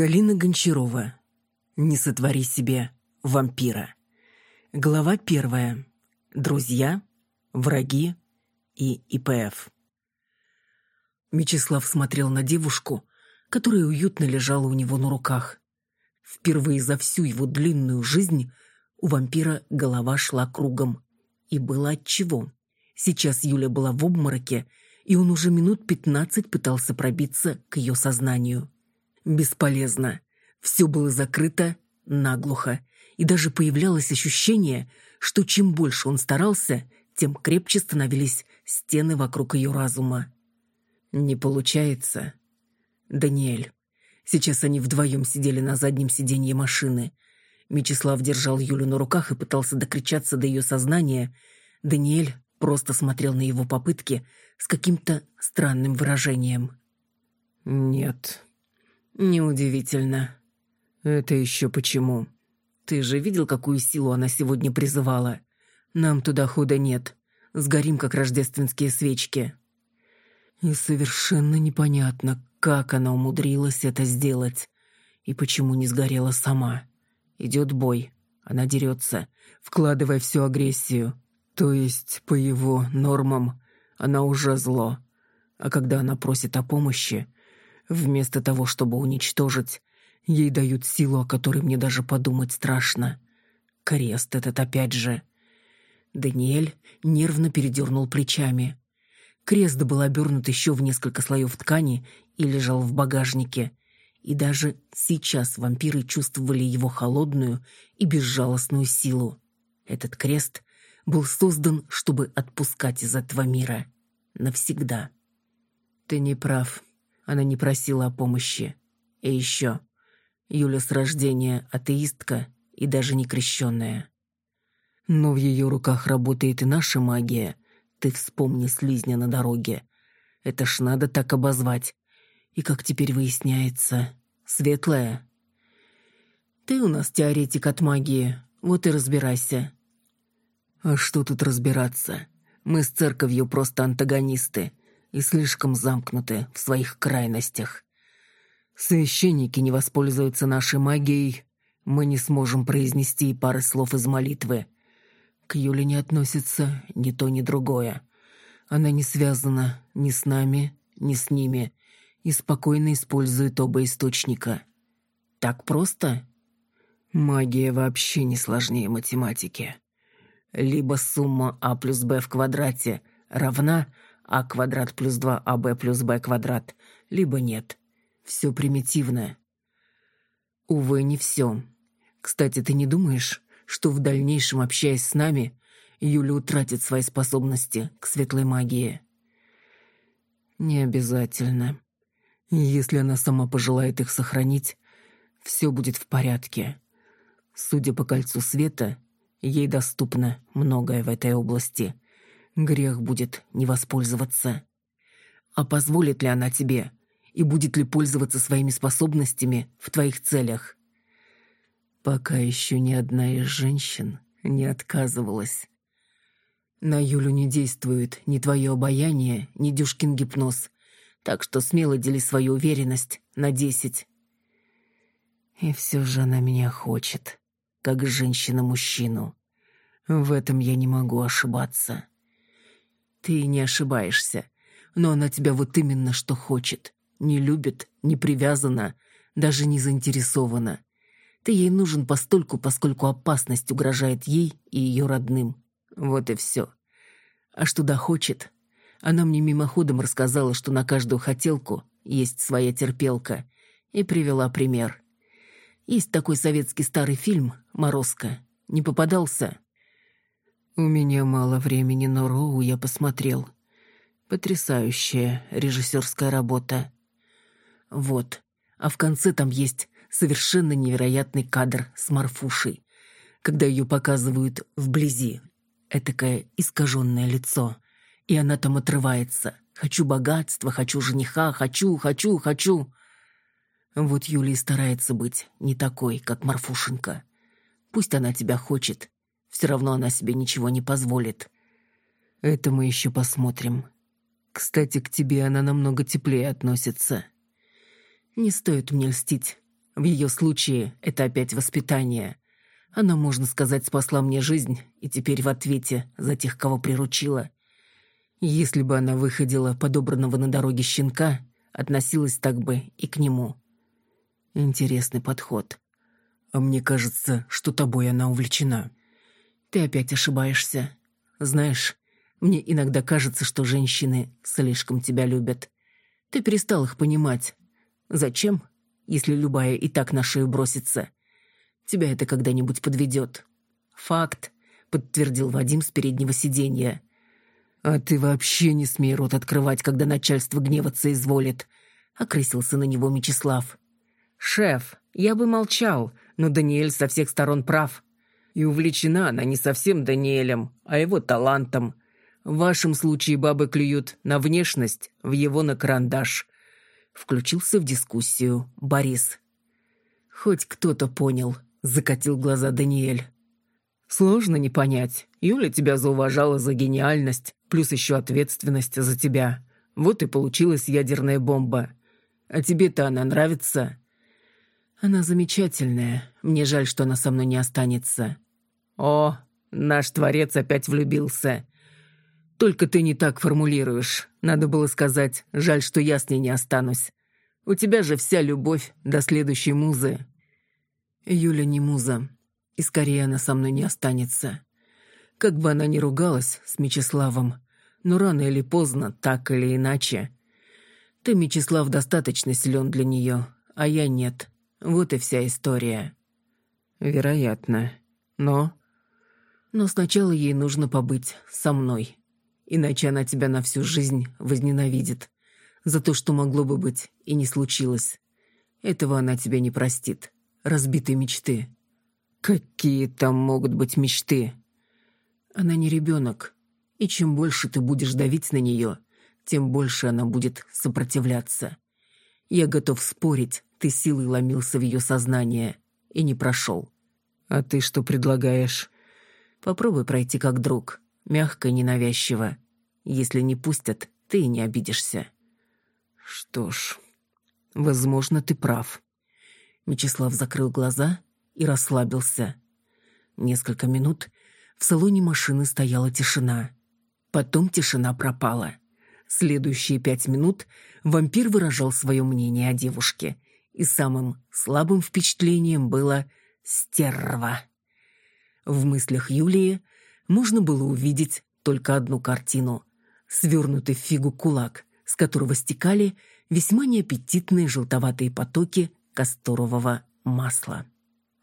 Галина Гончарова. Не сотвори себе вампира. Глава первая. Друзья, враги и ИПФ. Мечислав смотрел на девушку, которая уютно лежала у него на руках. Впервые за всю его длинную жизнь у вампира голова шла кругом. И было отчего. Сейчас Юля была в обмороке, и он уже минут пятнадцать пытался пробиться к ее сознанию. Бесполезно. Все было закрыто наглухо, и даже появлялось ощущение, что чем больше он старался, тем крепче становились стены вокруг ее разума. Не получается. Даниэль. Сейчас они вдвоем сидели на заднем сиденье машины. Мечислав держал Юлю на руках и пытался докричаться до ее сознания. Даниэль просто смотрел на его попытки с каким-то странным выражением. «Нет, неудивительно. Это еще почему? Ты же видел, какую силу она сегодня призывала? Нам туда хода нет. Сгорим, как рождественские свечки». И совершенно непонятно, как она умудрилась это сделать. И почему не сгорела сама. Идет бой. Она дерется, вкладывая всю агрессию. То есть, по его нормам, она уже зло. А когда она просит о помощи, вместо того, чтобы уничтожить, ей дают силу, о которой мне даже подумать страшно. Крест этот опять же. Даниэль нервно передернул плечами. Крест был обернут еще в несколько слоев ткани и лежал в багажнике. И даже сейчас вампиры чувствовали его холодную и безжалостную силу. Этот крест был создан, чтобы отпускать из этого мира. Навсегда. Ты не прав. Она не просила о помощи. И еще. Юля с рождения атеистка и даже не крещенная. Но в ее руках работает и наша магия. Ты вспомни слизня на дороге. Это ж надо так обозвать. И как теперь выясняется, светлая. Ты у нас теоретик от магии, вот и разбирайся. А что тут разбираться? Мы с церковью просто антагонисты и слишком замкнуты в своих крайностях. Священники не воспользуются нашей магией, мы не сможем произнести и пары слов из молитвы. К Юле не относится ни то, ни другое. Она не связана ни с нами, ни с ними и спокойно использует оба источника. Так просто? Магия вообще не сложнее математики. Либо сумма а плюс б в квадрате равна а квадрат плюс 2аб плюс б квадрат, либо нет. Все примитивно. Увы, не все. Кстати, ты не думаешь, что в дальнейшем, общаясь с нами, Юля утратит свои способности к светлой магии? Не обязательно. Если она сама пожелает их сохранить, все будет в порядке. Судя по кольцу света, ей доступно многое в этой области. Грех будет не воспользоваться. А позволит ли она тебе и будет ли пользоваться своими способностями в твоих целях? Пока еще ни одна из женщин не отказывалась. На Юлю не действует ни твое обаяние, ни Дюшкин гипноз, так что смело дели свою уверенность на десять. И все же она меня хочет, как женщина мужчину. В этом я не могу ошибаться. Ты не ошибаешься, но она тебя вот именно что хочет. Не любит, не привязана, даже не заинтересована. Ты ей нужен постольку, поскольку опасность угрожает ей и ее родным. Вот и все. А что да хочет, она мне мимоходом рассказала, что на каждую хотелку есть своя терпелка, и привела пример. Есть такой советский старый фильм «Морозко». Не попадался? У меня мало времени, но Роу я посмотрел. Потрясающая режиссерская работа. Вот. А в конце там есть совершенно невероятный кадр с Марфушей, когда ее показывают вблизи. Этакое искаженное лицо — и она там отрывается. Хочу богатства, хочу жениха, хочу, хочу, хочу. Вот Юлия старается быть не такой, как Марфушенька. Пусть она тебя хочет, все равно она себе ничего не позволит. Это мы еще посмотрим. Кстати, к тебе она намного теплее относится. Не стоит мне льстить. В ее случае это опять воспитание. Она, можно сказать, спасла мне жизнь и теперь в ответе за тех, кого приручила. Если бы она выходила подобранного на дороге щенка, относилась так бы и к нему. Интересный подход. А мне кажется, что тобой она увлечена. Ты опять ошибаешься. Знаешь, мне иногда кажется, что женщины слишком тебя любят. Ты перестал их понимать. Зачем, если любая и так на шею бросится? Тебя это когда-нибудь подведет. Факт, подтвердил Вадим с переднего сиденья. А ты вообще не смей рот открывать, когда начальство гневаться изволит, окрысился на него Мечислав. Шеф, я бы молчал, но Даниэль со всех сторон прав. И увлечена она не совсем Даниэлем, а его талантом. В вашем случае бабы клюют на внешность, в его на карандаш. Включился в дискуссию Борис. Хоть кто-то понял, закатил глаза Даниэль. Сложно не понять. Юля тебя зауважала за гениальность, плюс еще ответственность за тебя. Вот и получилась ядерная бомба. А тебе-то она нравится? Она замечательная. Мне жаль, что она со мной не останется. О, наш творец опять влюбился. Только ты не так формулируешь. Надо было сказать, жаль, что я с ней не останусь. У тебя же вся любовь до следующей музы. Юля не муза, и скорее она со мной не останется. Как бы она ни ругалась с Мечиславом, но рано или поздно, так или иначе. Ты, Мечислав, достаточно силен для нее, а я нет. Вот и вся история. Вероятно. Но... Но сначала ей нужно побыть со мной иначе она тебя на всю жизнь возненавидит. За то, что могло бы быть и не случилось. Этого она тебя не простит. Разбитые мечты. Какие там могут быть мечты? Она не ребенок. И чем больше ты будешь давить на нее, тем больше она будет сопротивляться. Я готов спорить, ты силой ломился в ее сознание и не прошел. А ты что предлагаешь? Попробуй пройти как друг мягко и ненавязчиво. Если не пустят, ты и не обидишься. Что ж, возможно, ты прав. Мечислав закрыл глаза и расслабился. Несколько минут в салоне машины стояла тишина. Потом тишина пропала. Следующие пять минут вампир выражал свое мнение о девушке, и самым слабым впечатлением было «стерва». В мыслях Юлии можно было увидеть только одну картину — свернутый в фигу кулак, с которого стекали весьма неаппетитные желтоватые потоки касторового масла.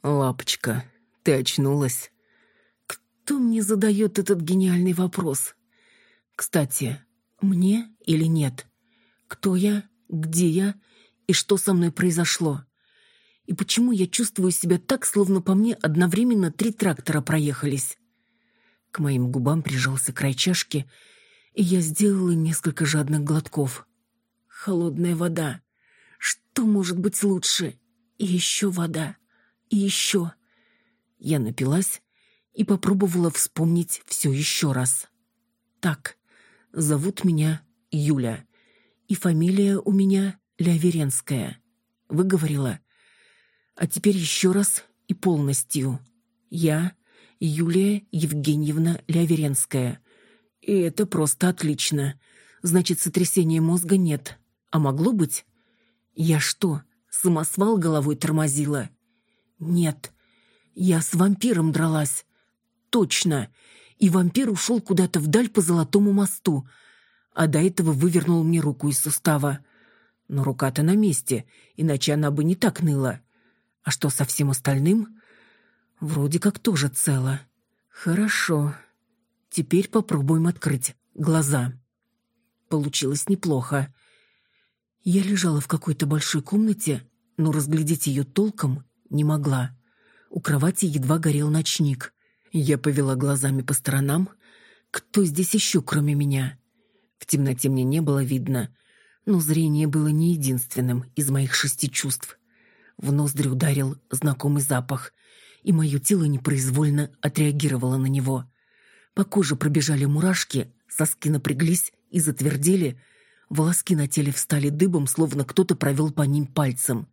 «Лапочка, ты очнулась?» «Кто мне задает этот гениальный вопрос?» «Кстати, мне или нет? Кто я, где я и что со мной произошло?» И почему я чувствую себя так, словно по мне одновременно три трактора проехались? К моим губам прижался край чашки, и я сделала несколько жадных глотков. Холодная вода. Что может быть лучше? И еще вода. И еще. Я напилась и попробовала вспомнить все еще раз. Так, зовут меня Юля. И фамилия у меня Ляверенская. Выговорила. А теперь еще раз и полностью. Я Юлия Евгеньевна Ляверенская. И это просто отлично. Значит, сотрясения мозга нет. А могло быть? Я что, самосвал головой тормозила? Нет. Я с вампиром дралась. Точно. И вампир ушел куда-то вдаль по Золотому мосту, а до этого вывернул мне руку из сустава. Но рука-то на месте, иначе она бы не так ныла. А что со всем остальным? Вроде как тоже цело. Хорошо. Теперь попробуем открыть глаза. Получилось неплохо. Я лежала в какой-то большой комнате, но разглядеть ее толком не могла. У кровати едва горел ночник. Я повела глазами по сторонам. Кто здесь еще, кроме меня? В темноте мне не было видно, но зрение было не единственным из моих шести чувств. В ноздри ударил знакомый запах — и мое тело непроизвольно отреагировало на него. По коже пробежали мурашки, соски напряглись и затвердели, волоски на теле встали дыбом, словно кто-то провел по ним пальцем.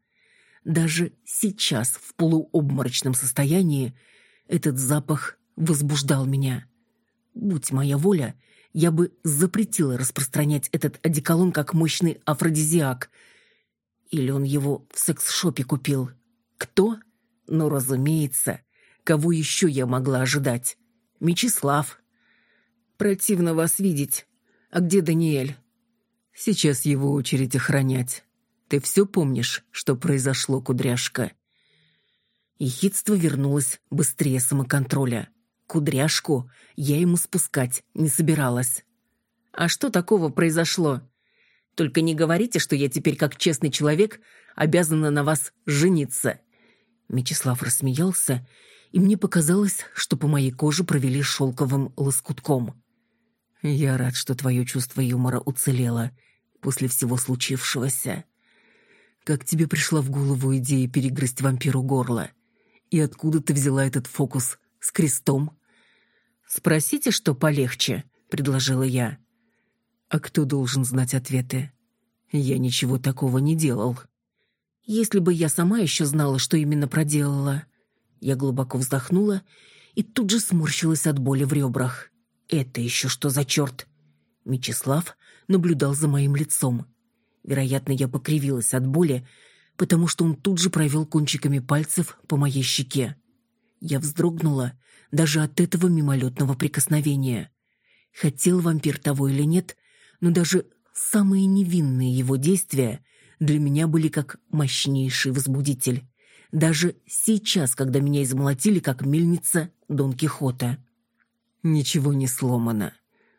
Даже сейчас, в полуобморочном состоянии, этот запах возбуждал меня. Будь моя воля, я бы запретила распространять этот одеколон как мощный афродизиак. Или он его в секс-шопе купил. Кто? Ну, разумеется. Кого еще я могла ожидать? Мечислав. Противно вас видеть. А где Даниэль? Сейчас его очередь охранять. Ты все помнишь, что произошло, кудряшка?» Ехидство вернулось быстрее самоконтроля. Кудряшку я ему спускать не собиралась. «А что такого произошло? Только не говорите, что я теперь, как честный человек, обязана на вас жениться». Мечислав рассмеялся, и мне показалось, что по моей коже провели шелковым лоскутком. «Я рад, что твое чувство юмора уцелело после всего случившегося. Как тебе пришла в голову идея перегрызть вампиру горло? И откуда ты взяла этот фокус с крестом? Спросите, что полегче, предложила я. А кто должен знать ответы? Я ничего такого не делал. Если бы я сама еще знала, что именно проделала. Я глубоко вздохнула и тут же сморщилась от боли в ребрах. Это еще что за черт? Мечислав наблюдал за моим лицом. Вероятно, я покривилась от боли, потому что он тут же провел кончиками пальцев по моей щеке. Я вздрогнула даже от этого мимолетного прикосновения. Хотел вампир того или нет, но даже самые невинные его действия для меня были как мощнейший возбудитель. Даже сейчас, когда меня измолотили, как мельница Дон Кихота. Ничего не сломано,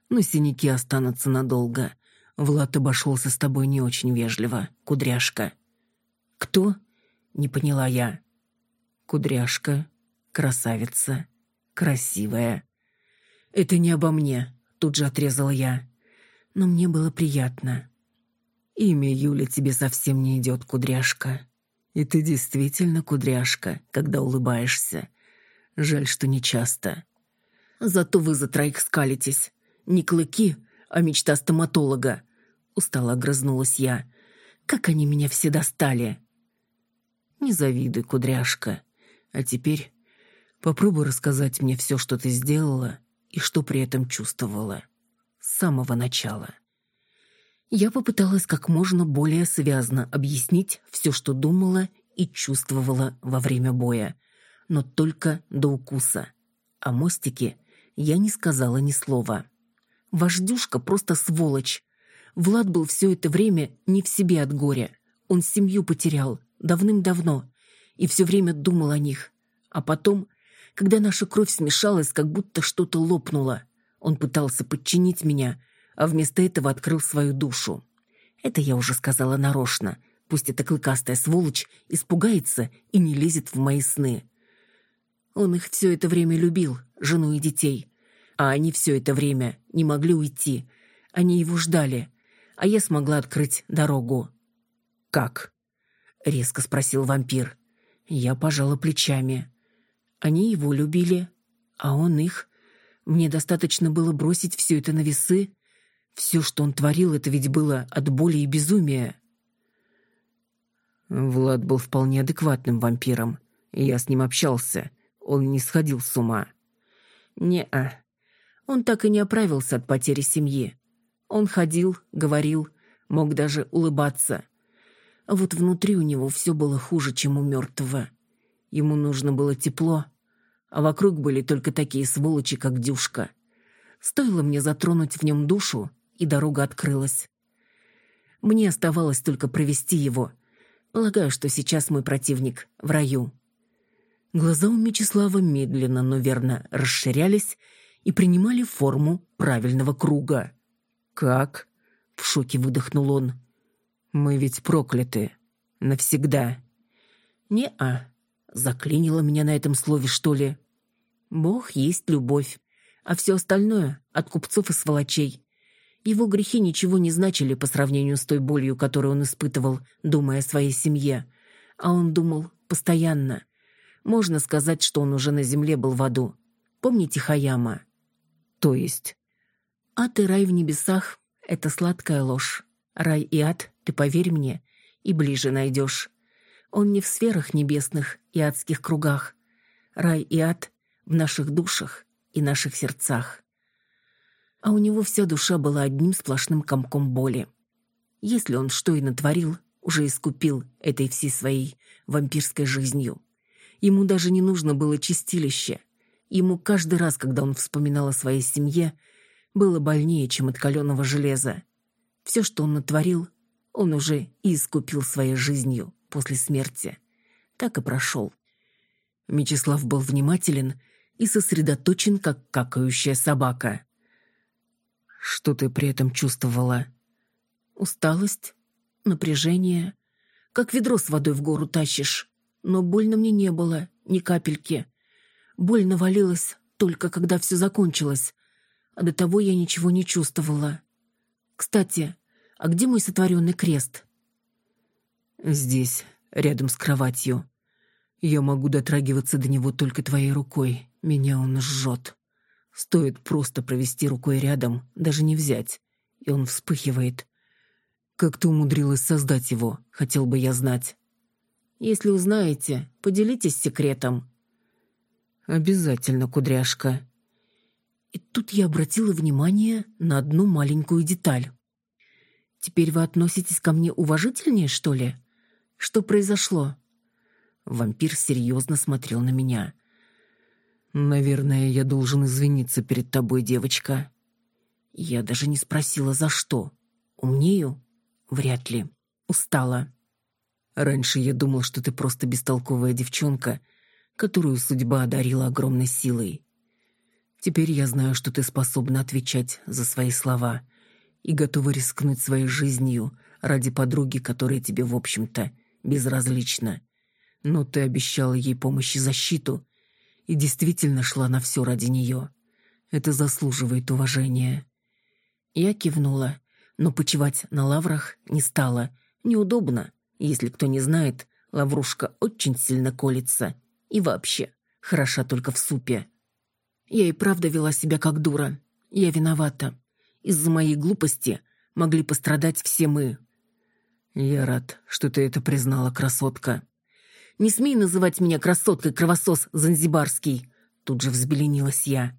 но синяки останутся надолго, Влад обошелся с тобой не очень вежливо, кудряшка». «Кто?» — не поняла я. «Кудряшка, красавица, красивая». «Это не обо мне», — тут же отрезала я. «Но мне было приятно». «Имя Юля тебе совсем не идет, кудряшка. И ты действительно кудряшка, когда улыбаешься. Жаль, что не часто. Зато вы за троих скалитесь. Не клыки, а мечта стоматолога. Устало огрызнулась я. Как они меня все достали. Не завидуй, кудряшка. А теперь попробуй рассказать мне все, что ты сделала и что при этом чувствовала. С самого начала. Я попыталась как можно более связно объяснить все, что думала и чувствовала во время боя, но только до укуса. О мостике я не сказала ни слова. Вождюшка просто сволочь. Влад был все это время не в себе от горя. Он семью потерял давным-давно и все время думал о них. А потом, когда наша кровь смешалась, как будто что-то лопнуло, он пытался подчинить меня, а вместо этого открыл свою душу. Это я уже сказала нарочно. Пусть эта клыкастая сволочь испугается и не лезет в мои сны. Он их все это время любил, жену и детей. А они все это время не могли уйти. Они его ждали а я смогла открыть дорогу. «Как?» — резко спросил вампир. Я пожала плечами. Они его любили, а он их. Мне достаточно было бросить все это на весы. Все, что он творил, это ведь было от боли и безумия. Влад был вполне адекватным вампиром. Я с ним общался. Он не сходил с ума. Не-а. Он так и не оправился от потери семьи. Он ходил, говорил, мог даже улыбаться. А вот внутри у него все было хуже, чем у мертвого. Ему нужно было тепло, а вокруг были только такие сволочи, как Дюшка. Стоило мне затронуть в нем душу, и дорога открылась. Мне оставалось только провести его. Полагаю, что сейчас мой противник в раю. Глаза у Мечислава медленно, но верно расширялись и принимали форму правильного круга. «Как?» — в шоке выдохнул он. «Мы ведь прокляты. Навсегда». «Не-а», — заклинило меня на этом слове, что ли. «Бог есть любовь, а все остальное — от купцов и сволочей». Его грехи ничего не значили по сравнению с той болью, которую он испытывал, думая о своей семье. А он думал постоянно. Можно сказать, что он уже на земле был в аду. Помните Хаяма? То есть? Ад и рай в небесах — это сладкая ложь. Рай и ад, ты поверь мне, и ближе найдешь. Он не в сферах небесных и адских кругах. Рай и ад в наших душах и наших сердцах. А у него вся душа была одним сплошным комком боли. Если он что и натворил, уже искупил этой всей своей вампирской жизнью. Ему даже не нужно было чистилище. Ему каждый раз, когда он вспоминал о своей семье, было больнее, чем от каленого железа. Все, что он натворил, он уже и искупил своей жизнью после смерти. Так и прошел. Мечислав был внимателен и сосредоточен, как какающая собака. «Что ты при этом чувствовала?» «Усталость, напряжение, как ведро с водой в гору тащишь. Но больно мне не было, ни капельки. Боль навалилась только когда все закончилось, а до того я ничего не чувствовала. Кстати, а где мой сотворенный крест? Здесь, рядом с кроватью. Я могу дотрагиваться до него только твоей рукой. Меня он жжет. Стоит просто провести рукой рядом, даже не взять, и он вспыхивает. Как ты умудрилась создать его, хотел бы я знать. Если узнаете, поделитесь секретом. Обязательно, кудряшка. И тут я обратила внимание на одну маленькую деталь. Теперь вы относитесь ко мне уважительнее, что ли? Что произошло? Вампир серьезно смотрел на меня. Наверное, я должен извиниться перед тобой, девочка. Я даже не спросила, за что. Умнею? Вряд ли. Устала. Раньше я думал, что ты просто бестолковая девчонка, которую судьба одарила огромной силой. Теперь я знаю, что ты способна отвечать за свои слова и готова рискнуть своей жизнью ради подруги, которая тебе, в общем-то, безразлична. Но ты обещала ей помощь и защиту, и действительно шла на все ради нее. Это заслуживает уважения. Я кивнула но почивать на лаврах не стала. Неудобно. Если кто не знает, лаврушка очень сильно колется. И вообще, хороша только в супе. Я и правда вела себя как дура. Я виновата. Из-за моей глупости могли пострадать все мы. Я рад, что ты это признала, красотка. Не смей называть меня красоткой, кровосос занзибарский. Тут же взбеленилась я.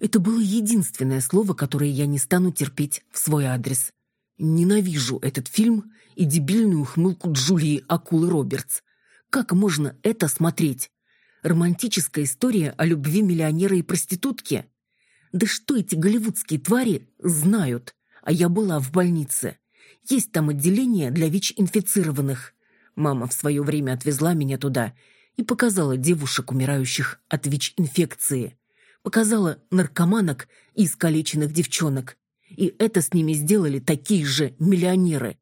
Это было единственное слово, которое я не стану терпеть в свой адрес. Ненавижу этот фильм и дебильную ухмылку Джулии Акулы Робертс. Как можно это смотреть? Романтическая история о любви миллионера и проститутки? Да что эти голливудские твари знают? А я была в больнице. Есть там отделение для ВИЧ-инфицированных. Мама в свое время отвезла меня туда и показала девушек, умирающих от ВИЧ-инфекции показала наркоманок и искалеченных девчонок. И это с ними сделали такие же миллионеры.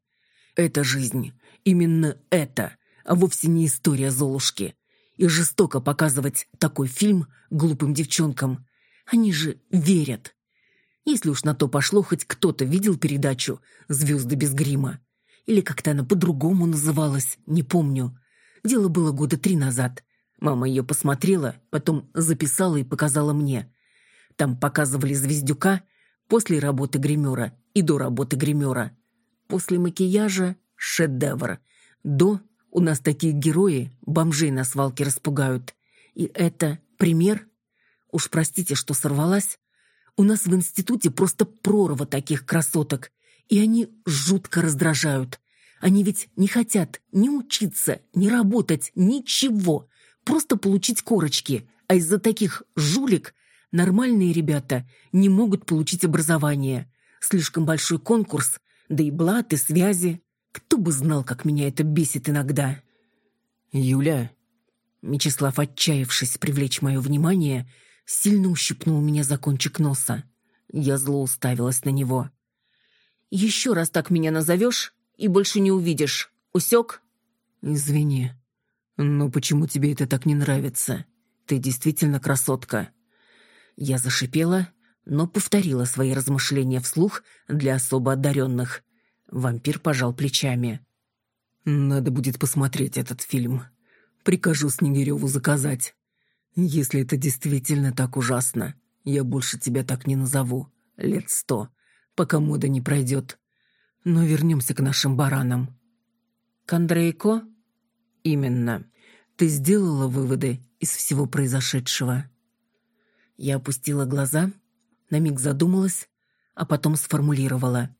Это жизнь. Именно это, а вовсе не история Золушки. И жестоко показывать такой фильм глупым девчонкам. Они же верят. Если уж на то пошло, хоть кто-то видел передачу «Звезды без грима». Или как-то она по-другому называлась, не помню. Дело было года три назад. Мама ее посмотрела, потом записала и показала мне. Там показывали Звездюка после работы гримера и до работы гримера. После макияжа – шедевр. До у нас такие герои бомжей на свалке распугают. И это пример? Уж простите, что сорвалась. У нас в институте просто прорва таких красоток. И они жутко раздражают. Они ведь не хотят ни учиться, ни работать, ничего просто получить корочки, а из-за таких жулик нормальные ребята не могут получить образование. Слишком большой конкурс, да и блат, и связи. Кто бы знал, как меня это бесит иногда. «Юля...» Мечислав, отчаявшись привлечь мое внимание, сильно ущипнул меня за кончик носа. Я зло уставилась на него. «Еще раз так меня назовешь, и больше не увидишь. Усек?» «Извини», «Но почему тебе это так не нравится? Ты действительно красотка». Я зашипела, но повторила свои размышления вслух для особо одаренных. Вампир пожал плечами. «Надо будет посмотреть этот фильм. Прикажу Снегиреву заказать. Если это действительно так ужасно, я больше тебя так не назову. Лет сто, пока мода не пройдет. Но вернемся к нашим баранам». «К Андрейко?» Именно. Ты сделала выводы из всего произошедшего. Я опустила глаза, на миг задумалась, а потом сформулировала.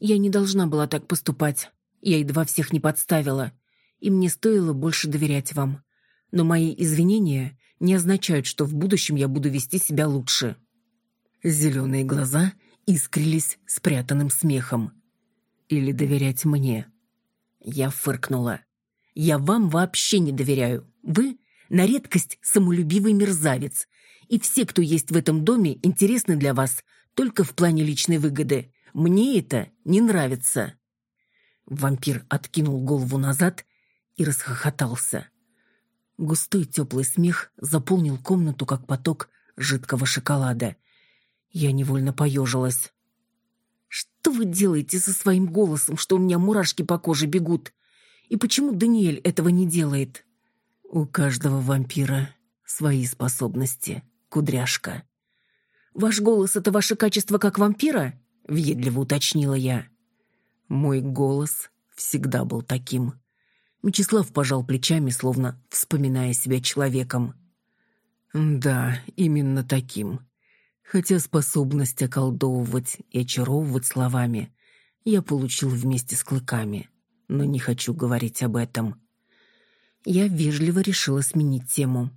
Я не должна была так поступать. Я едва всех не подставила, и мне стоило больше доверять вам. Но мои извинения не означают, что в будущем я буду вести себя лучше. Зеленые глаза искрились спрятанным смехом. Или доверять мне? Я фыркнула. Я вам вообще не доверяю. Вы на редкость самолюбивый мерзавец. И все, кто есть в этом доме, интересны для вас только в плане личной выгоды. Мне это не нравится. Вампир откинул голову назад и расхохотался. Густой теплый смех заполнил комнату, как поток жидкого шоколада. Я невольно поежилась. «Что вы делаете со своим голосом, что у меня мурашки по коже бегут? И почему Даниэль этого не делает?» «У каждого вампира свои способности, кудряшка». «Ваш голос — это ваше качество как вампира?» — въедливо уточнила я. «Мой голос всегда был таким», Мечислав пожал плечами, словно вспоминая себя человеком. «Да, именно таким. Хотя способность околдовывать и очаровывать словами я получил вместе с клыками, но не хочу говорить об этом». Я вежливо решила сменить тему.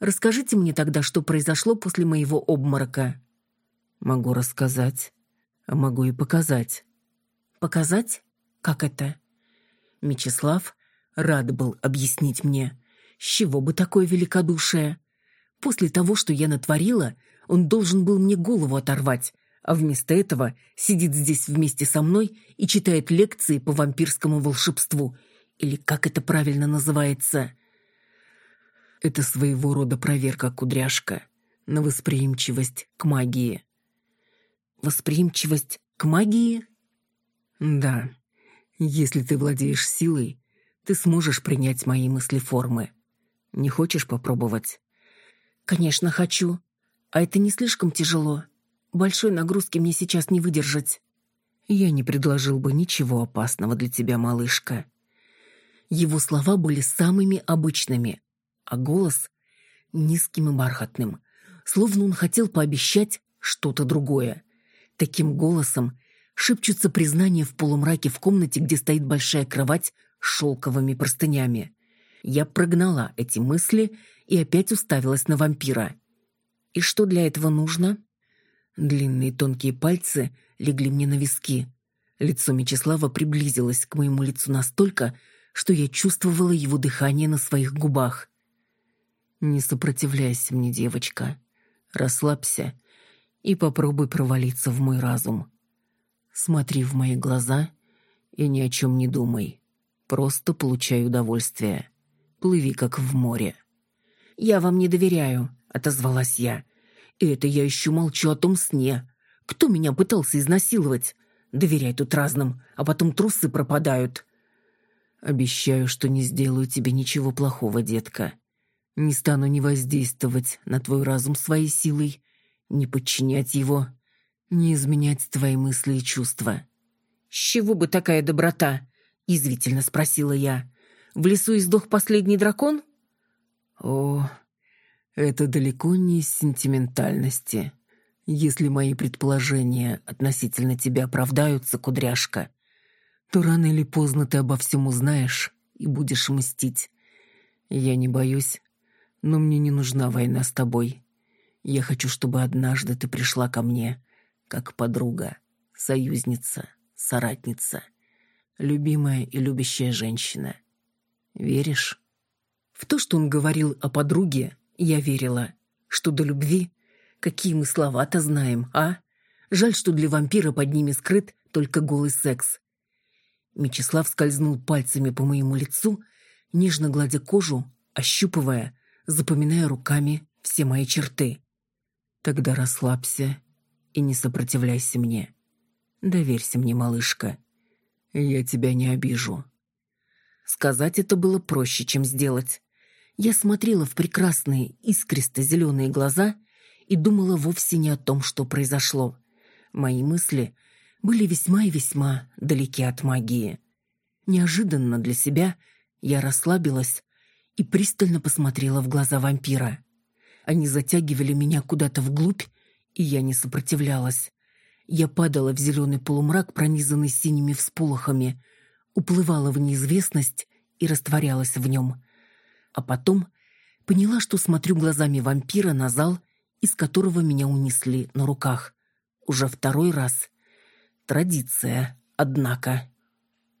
«Расскажите мне тогда, что произошло после моего обморока». «Могу рассказать, а могу и показать». «Показать? Как это?» Мечислав рад был объяснить мне, с чего бы такое великодушие. После того, что я натворила, он должен был мне голову оторвать, а вместо этого сидит здесь вместе со мной и читает лекции по вампирскому волшебству, или как это правильно называется. Это своего рода проверка, кудряшка, на восприимчивость к магии. Восприимчивость к магии? Да. Если ты владеешь силой, ты сможешь принять мои мысли-формы. Не хочешь попробовать? Конечно, хочу. А это не слишком тяжело. Большой нагрузки мне сейчас не выдержать. Я не предложил бы ничего опасного для тебя, малышка. Его слова были самыми обычными, а голос — низким и бархатным, словно он хотел пообещать что-то другое. Таким голосом шепчутся признания в полумраке в комнате, где стоит большая кровать шелковыми простынями. Я прогнала эти мысли и опять уставилась на вампира. И что для этого нужно? Длинные тонкие пальцы легли мне на виски. Лицо Мечислава приблизилось к моему лицу настолько, что я чувствовала его дыхание на своих губах. «Не сопротивляйся мне, девочка. Расслабься и попробуй провалиться в мой разум. Смотри в мои глаза и ни о чем не думай. Просто получай удовольствие. Плыви, как в море». «Я вам не доверяю», — отозвалась я. «И это я еще молчу о том сне. Кто меня пытался изнасиловать? Доверяй тут разным, а потом трусы пропадают». «Обещаю, что не сделаю тебе ничего плохого, детка. Не стану ни воздействовать на твой разум своей силой, не подчинять его, не изменять твои мысли и чувства». «С чего бы такая доброта?» Извительно спросила я. «В лесу издох последний дракон?» «О, это далеко не из сентиментальности. Если мои предположения относительно тебя оправдаются, кудряшка, то рано или поздно ты обо всем узнаешь и будешь мстить. Я не боюсь, но мне не нужна война с тобой. Я хочу, чтобы однажды ты пришла ко мне, как подруга, союзница, соратница» любимая и любящая женщина. Веришь? В то, что он говорил о подруге, я верила. Что до любви? Какие мы слова-то знаем, а? Жаль, что для вампира под ними скрыт только голый секс. Мечислав скользнул пальцами по моему лицу, нежно гладя кожу, ощупывая, запоминая руками все мои черты. Тогда расслабься и не сопротивляйся мне. Доверься мне, малышка. Я тебя не обижу. Сказать это было проще, чем сделать. Я смотрела в прекрасные искристо-зеленые глаза и думала вовсе не о том, что произошло. Мои мысли были весьма и весьма далеки от магии. Неожиданно для себя Я расслабилась и пристально посмотрела в глаза вампира. Они затягивали меня куда-то вглубь, и я не сопротивлялась. Я падала в зеленый полумрак, пронизанный синими всполохами, уплывала в неизвестность и растворялась в нем. А потом поняла, что смотрю глазами вампира на зал, из которого меня унесли на руках. Уже второй раз. Традиция, однако.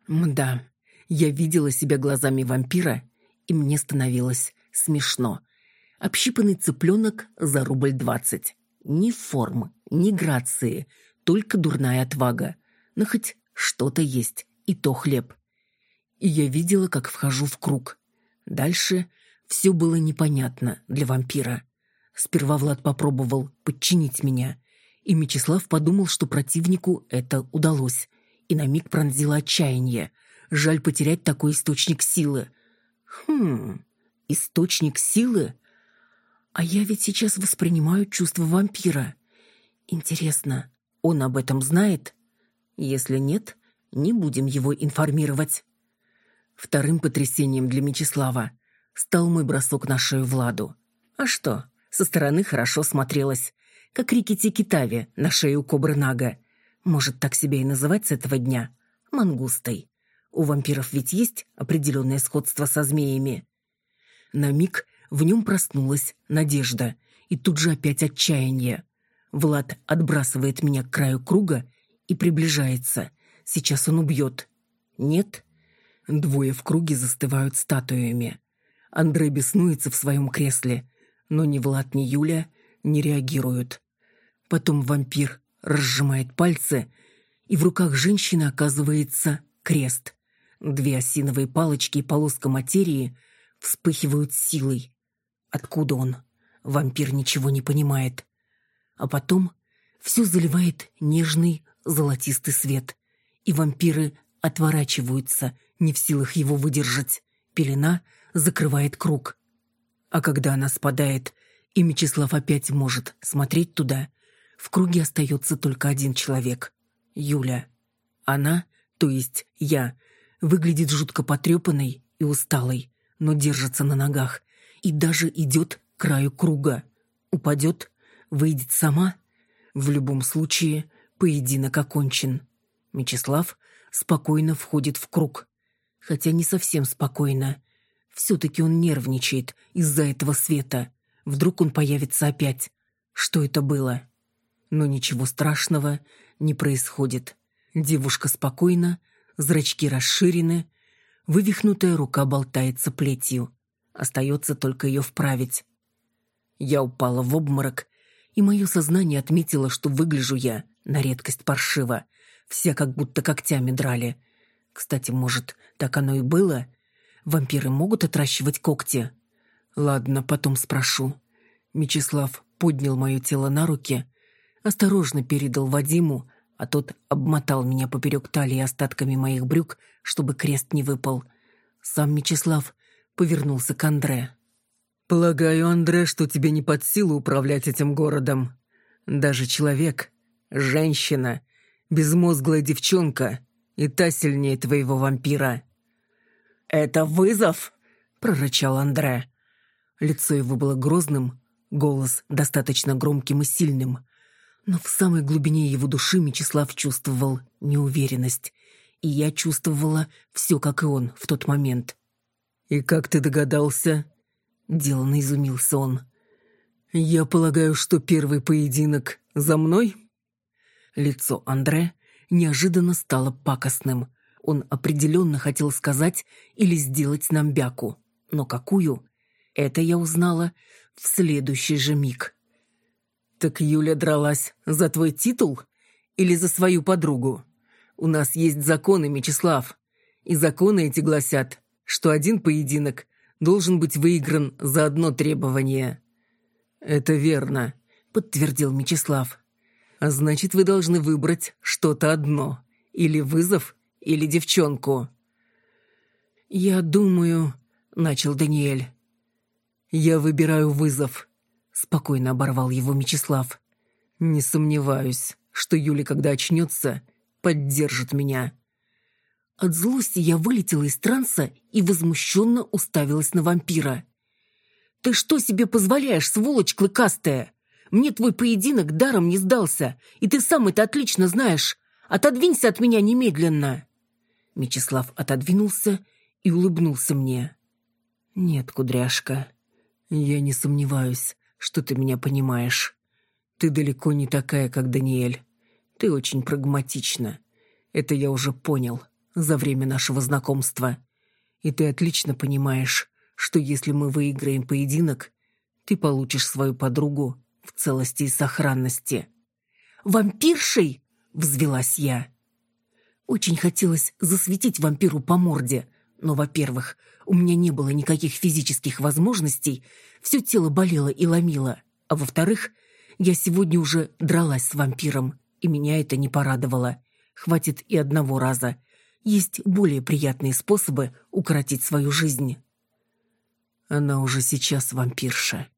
Мда, я видела себя глазами вампира, и мне становилось смешно. Общипанный цыпленок за рубль двадцать. Ни форм, ни грации, только дурная отвага. Но хоть что-то есть, и то хлеб. И я видела, как вхожу в круг. Дальше все было непонятно для вампира. Сперва Влад попробовал подчинить меня, и Мечислав подумал, что противнику это удалось, и на миг пронзило отчаяние. Жаль потерять такой источник силы. Хм, источник силы? А я ведь сейчас воспринимаю чувства вампира. Интересно, он об этом знает? Если нет, не будем его информировать. Вторым потрясением для Мечислава стал мой бросок на шею Владу. А что, со стороны хорошо смотрелось, как Рикити Китави на шею Кобры Нага. Может, так себя и называть с этого дня? Мангустой. У вампиров ведь есть определенное сходство со змеями. На миг в нем проснулась надежда, и тут же опять отчаяние. Влад отбрасывает меня к краю круга и приближается. Сейчас он убьет. Нет? Двое в круге застывают статуями. Андрей беснуется в своем кресле, но ни Влад, ни Юля не реагируют. Потом вампир разжимает пальцы, и в руках женщины оказывается крест. Две осиновые палочки и полоска материи вспыхивают силой. Откуда он? Вампир ничего не понимает. А потом все заливает нежный золотистый свет, и вампиры отворачиваются, не в силах его выдержать. Пелена закрывает круг. А когда она спадает, и Мечислав опять может смотреть туда, в круге остается только один человек — Юля. Она, то есть я, выглядит жутко потрепанной и усталой, но держится на ногах, и даже идет к краю круга. Упадет, выйдет сама. В любом случае, поединок окончен. Мечислав спокойно входит в круг. Хотя не совсем спокойно. Все-таки он нервничает из-за этого света. Вдруг он появится опять. Что это было? Но ничего страшного не происходит. Девушка спокойна, зрачки расширены, вывихнутая рука болтается плетью. Остается только ее вправить. Я упала в обморок, и мое сознание отметило, что выгляжу я на редкость паршиво. Все как будто когтями драли. Кстати, может, так оно и было? Вампиры могут отращивать когти? Ладно, потом спрошу. Мечислав поднял мое тело на руки, осторожно передал Вадиму, а тот обмотал меня поперек талии остатками моих брюк, чтобы крест не выпал. Сам Мечислав повернулся к Андре. «Полагаю, Андре, что тебе не под силу управлять этим городом. Даже человек, женщина, безмозглая девчонка, и та сильнее твоего вампира». «Это вызов?» — прорычал Андре. Лицо его было грозным, голос достаточно громким и сильным. Но в самой глубине его души Мечислав чувствовал неуверенность. И я чувствовала все, как и он в тот момент. «И как ты догадался?» Деланно изумился он. «Я полагаю, что первый поединок за мной?» Лицо Андре неожиданно стало пакостным. Он определенно хотел сказать или сделать нам бяку. Но какую? Это я узнала в следующий же миг. «Так Юля дралась за твой титул или за свою подругу? У нас есть законы, Мечислав, и законы эти гласят, что один поединок должен быть выигран за одно требование». «Это верно», — подтвердил Мечислав. «А значит, вы должны выбрать что-то одно. Или вызов, или девчонку». «Я думаю», — начал Даниэль. «Я выбираю вызов», — спокойно оборвал его Мечислав. «Не сомневаюсь, что Юля, когда очнется, поддержит меня». От злости я вылетела из транса и возмущенно уставилась на вампира. «Ты что себе позволяешь, сволочь клыкастая? Мне твой поединок даром не сдался, и ты сам это отлично знаешь. Отодвинься от меня немедленно!» Мечислав отодвинулся и улыбнулся мне. «Нет, кудряшка, я не сомневаюсь, что ты меня понимаешь. Ты далеко не такая, как Даниэль. Ты очень прагматична. Это я уже понял за время нашего знакомства. И ты отлично понимаешь, что если мы выиграем поединок, ты получишь свою подругу в целости и сохранности. «Вампиршей!» — взвелась я. Очень хотелось засветить вампиру по морде, но, во-первых, у меня не было никаких физических возможностей, все тело болело и ломило, а во-вторых, я сегодня уже дралась с вампиром, и меня это не порадовало. Хватит и одного раза. Есть более приятные способы укоротить свою жизнь. Она уже сейчас вампирша.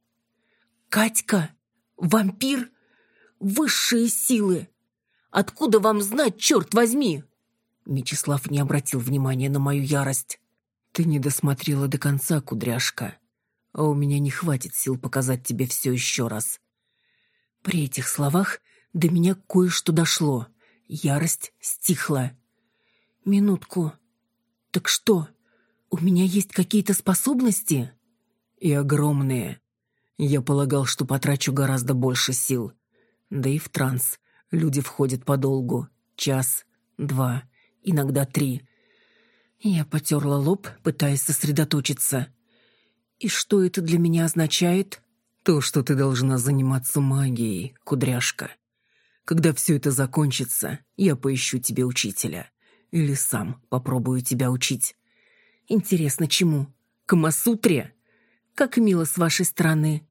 «Катька! Вампир? Высшие силы! Откуда вам знать, черт возьми?» Мечислав не обратил внимания на мою ярость. «Ты не досмотрела до конца, кудряшка, а у меня не хватит сил показать тебе все еще раз». При этих словах до меня кое-что дошло. Ярость стихла. «Минутку. Так что, у меня есть какие-то способности?» «И огромные. Я полагал, что потрачу гораздо больше сил. Да и в транс люди входят подолгу. Час, два иногда три. Я потерла лоб, пытаясь сосредоточиться. «И что это для меня означает?» «То, что ты должна заниматься магией, кудряшка. Когда все это закончится, я поищу тебе учителя. Или сам попробую тебя учить». «Интересно, чему? Камасутре? Как мило с вашей стороны».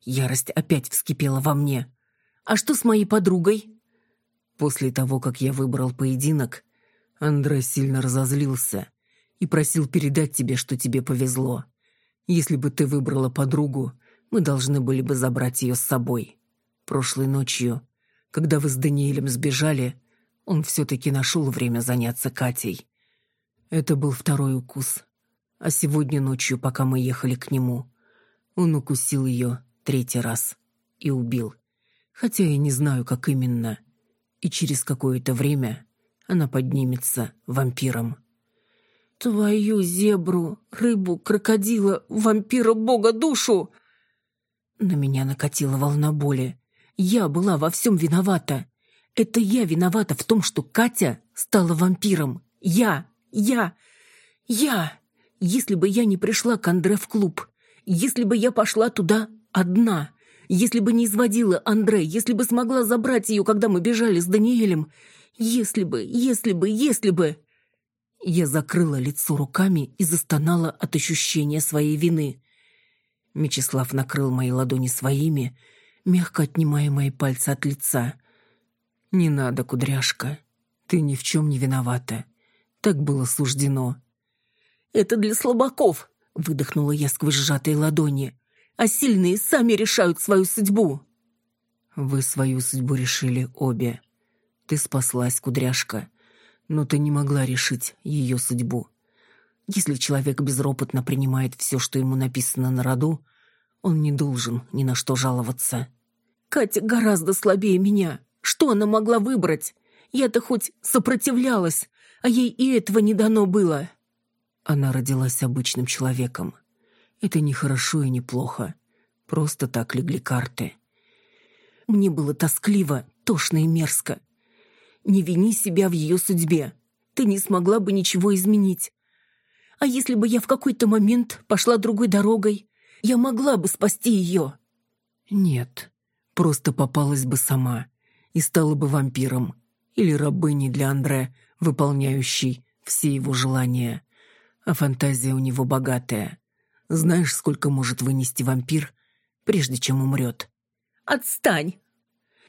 Ярость опять вскипела во мне. «А что с моей подругой?» После того, как я выбрал поединок, Андре сильно разозлился и просил передать тебе, что тебе повезло. Если бы ты выбрала подругу, мы должны были бы забрать ее с собой. Прошлой ночью, когда вы с Даниэлем сбежали, он все-таки нашел время заняться Катей. Это был второй укус. А сегодня ночью, пока мы ехали к нему, он укусил ее третий раз и убил. Хотя я не знаю, как именно. И через какое-то время она поднимется вампиром. «Твою зебру, рыбу, крокодила, вампира, бога, душу!» На меня накатила волна боли. Я была во всем виновата. Это я виновата в том, что Катя стала вампиром. Я, я, я. Если бы я не пришла к Андре в клуб, если бы я пошла туда одна, если бы не изводила Андре, если бы смогла забрать ее, когда мы бежали с Даниэлем, если бы, если бы, если бы... Я закрыла лицо руками и застонала от ощущения своей вины. Мечислав накрыл мои ладони своими, мягко отнимая мои пальцы от лица. «Не надо, кудряшка. Ты ни в чем не виновата. Так было суждено». «Это для слабаков», — выдохнула я сквозь сжатые ладони. «А сильные сами решают свою судьбу». «Вы свою судьбу решили обе», ты спаслась, кудряшка, но ты не могла решить ее судьбу. Если человек безропотно принимает все, что ему написано на роду, он не должен ни на что жаловаться. Катя гораздо слабее меня. Что она могла выбрать? Я-то хоть сопротивлялась, а ей и этого не дано было. Она родилась обычным человеком. Это не хорошо и не плохо. Просто так легли карты. Мне было тоскливо, тошно и мерзко. Не вини себя в ее судьбе. Ты не смогла бы ничего изменить. А если бы я в какой-то момент пошла другой дорогой, я могла бы спасти ее. Нет, просто попалась бы сама и стала бы вампиром или рабыней для Андре, выполняющей все его желания. А фантазия у него богатая. Знаешь, сколько может вынести вампир, прежде чем умрет? «Отстань!»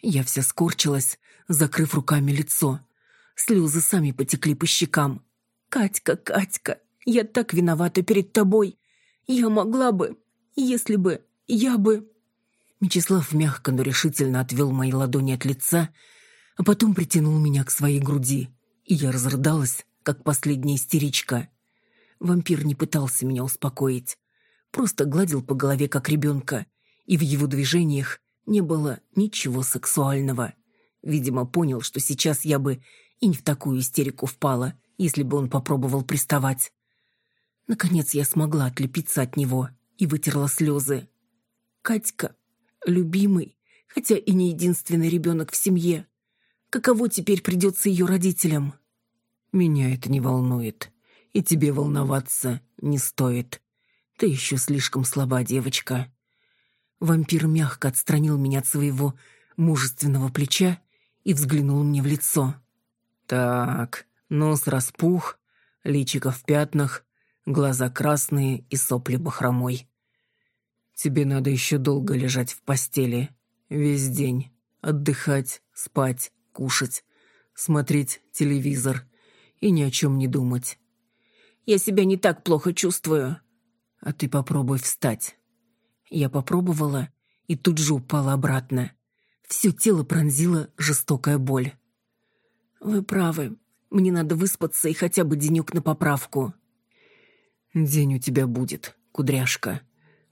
Я вся скорчилась, закрыв руками лицо. Слезы сами потекли по щекам. «Катька, Катька, я так виновата перед тобой. Я могла бы, если бы, я бы...» Мечислав мягко, но решительно отвел мои ладони от лица, а потом притянул меня к своей груди, и я разрыдалась, как последняя истеричка. Вампир не пытался меня успокоить. Просто гладил по голове, как ребенка, и в его движениях не было ничего сексуального. Видимо, понял, что сейчас я бы и не в такую истерику впала, если бы он попробовал приставать. Наконец я смогла отлепиться от него и вытерла слезы. Катька, любимый, хотя и не единственный ребенок в семье. Каково теперь придется ее родителям? Меня это не волнует, и тебе волноваться не стоит. Ты еще слишком слаба, девочка. Вампир мягко отстранил меня от своего мужественного плеча и взглянул мне в лицо. Так, нос распух, личико в пятнах, глаза красные и сопли бахромой. Тебе надо еще долго лежать в постели, весь день, отдыхать, спать, кушать, смотреть телевизор и ни о чем не думать. Я себя не так плохо чувствую. А ты попробуй встать. Я попробовала и тут же упала обратно. Все тело пронзила жестокая боль. Вы правы. Мне надо выспаться и хотя бы денек на поправку. День у тебя будет, кудряшка.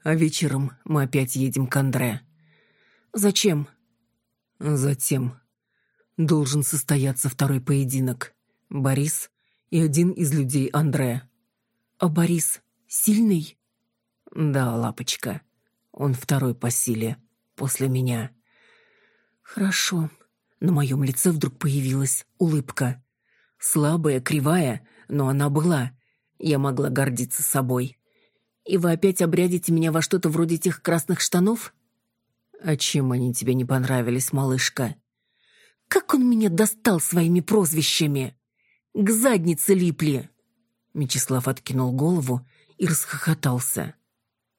А вечером мы опять едем к Андре. Зачем? Затем. Должен состояться второй поединок. Борис и один из людей Андре. А Борис сильный? Да, лапочка. Он второй по силе, после меня. Хорошо. На моем лице вдруг появилась улыбка. Слабая, кривая, но она была. Я могла гордиться собой. И вы опять обрядите меня во что-то вроде тех красных штанов? А чем они тебе не понравились, малышка? Как он меня достал своими прозвищами! К заднице липли!» Мечислав откинул голову и расхохотался.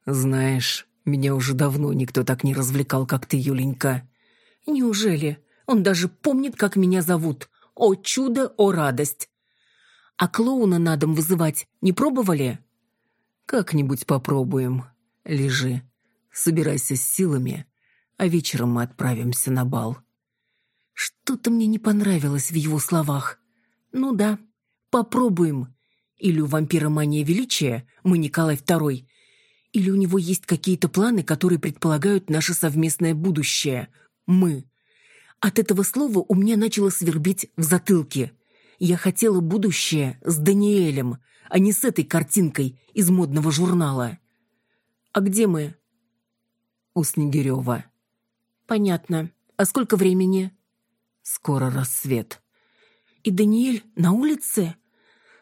«Знаешь, меня уже давно никто так не развлекал, как ты, Юленька». «Неужели? Он даже помнит, как меня зовут. О чудо, о радость!» «А клоуна на дом вызывать не пробовали?» «Как-нибудь попробуем. Лежи. Собирайся с силами, а вечером мы отправимся на бал». Что-то мне не понравилось в его словах. Ну да, попробуем. Или у вампира мания величия, мы Николай II, или у него есть какие-то планы, которые предполагают наше совместное будущее. Мы. От этого слова у меня начало свербить в затылке. Я хотела будущее с Даниэлем, а не с этой картинкой из модного журнала. А где мы? У Снегирева. Понятно. А сколько времени? Скоро рассвет. И Даниэль на улице?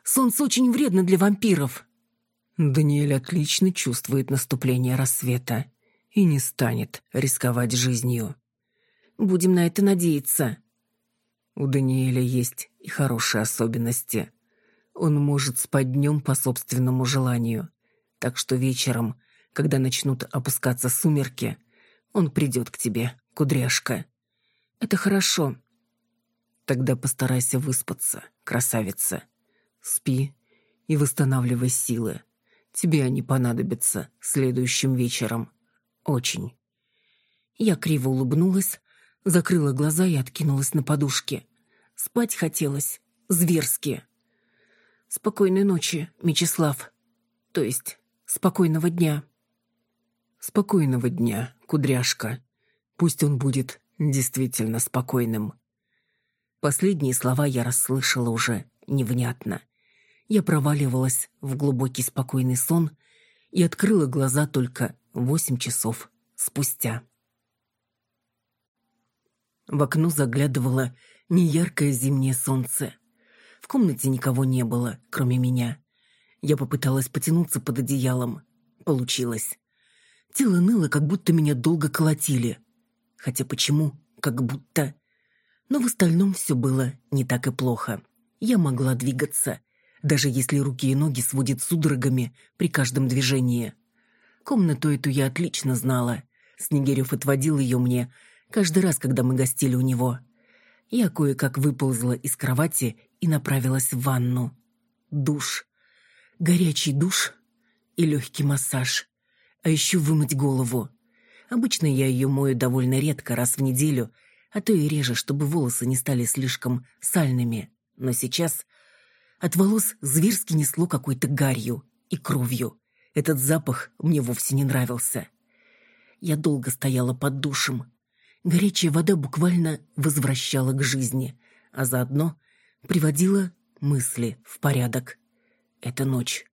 Солнце очень вредно для вампиров. Даниэль отлично чувствует наступление рассвета и не станет рисковать жизнью. Будем на это надеяться. У Даниэля есть и хорошие особенности. Он может спать днем по собственному желанию. Так что вечером, когда начнут опускаться сумерки, он придет к тебе, кудряшка. Это хорошо. Тогда постарайся выспаться, красавица. Спи и восстанавливай силы. Тебе они понадобятся следующим вечером. Очень. Я криво улыбнулась, закрыла глаза и откинулась на подушке. Спать хотелось. Зверски. Спокойной ночи, Мечислав. То есть, спокойного дня. Спокойного дня, кудряшка. Пусть он будет действительно спокойным. Последние слова я расслышала уже невнятно. Я проваливалась в глубокий спокойный сон и открыла глаза только восемь часов спустя. В окно заглядывало неяркое зимнее солнце. В комнате никого не было, кроме меня. Я попыталась потянуться под одеялом. Получилось. Тело ныло, как будто меня долго колотили. Хотя почему? Как будто... Но в остальном все было не так и плохо. Я могла двигаться, даже если руки и ноги сводят судорогами при каждом движении. Комнату эту я отлично знала. Снегирев отводил ее мне каждый раз, когда мы гостили у него. Я кое-как выползла из кровати и направилась в ванну. Душ. Горячий душ и легкий массаж. А еще вымыть голову. Обычно я ее мою довольно редко, раз в неделю – а то и реже, чтобы волосы не стали слишком сальными. Но сейчас От волос зверски несло какой-то гарью и кровью. Этот запах мне вовсе не нравился. Я долго стояла под душем. Горячая вода буквально возвращала к жизни, а заодно приводила мысли в порядок. Это ночь.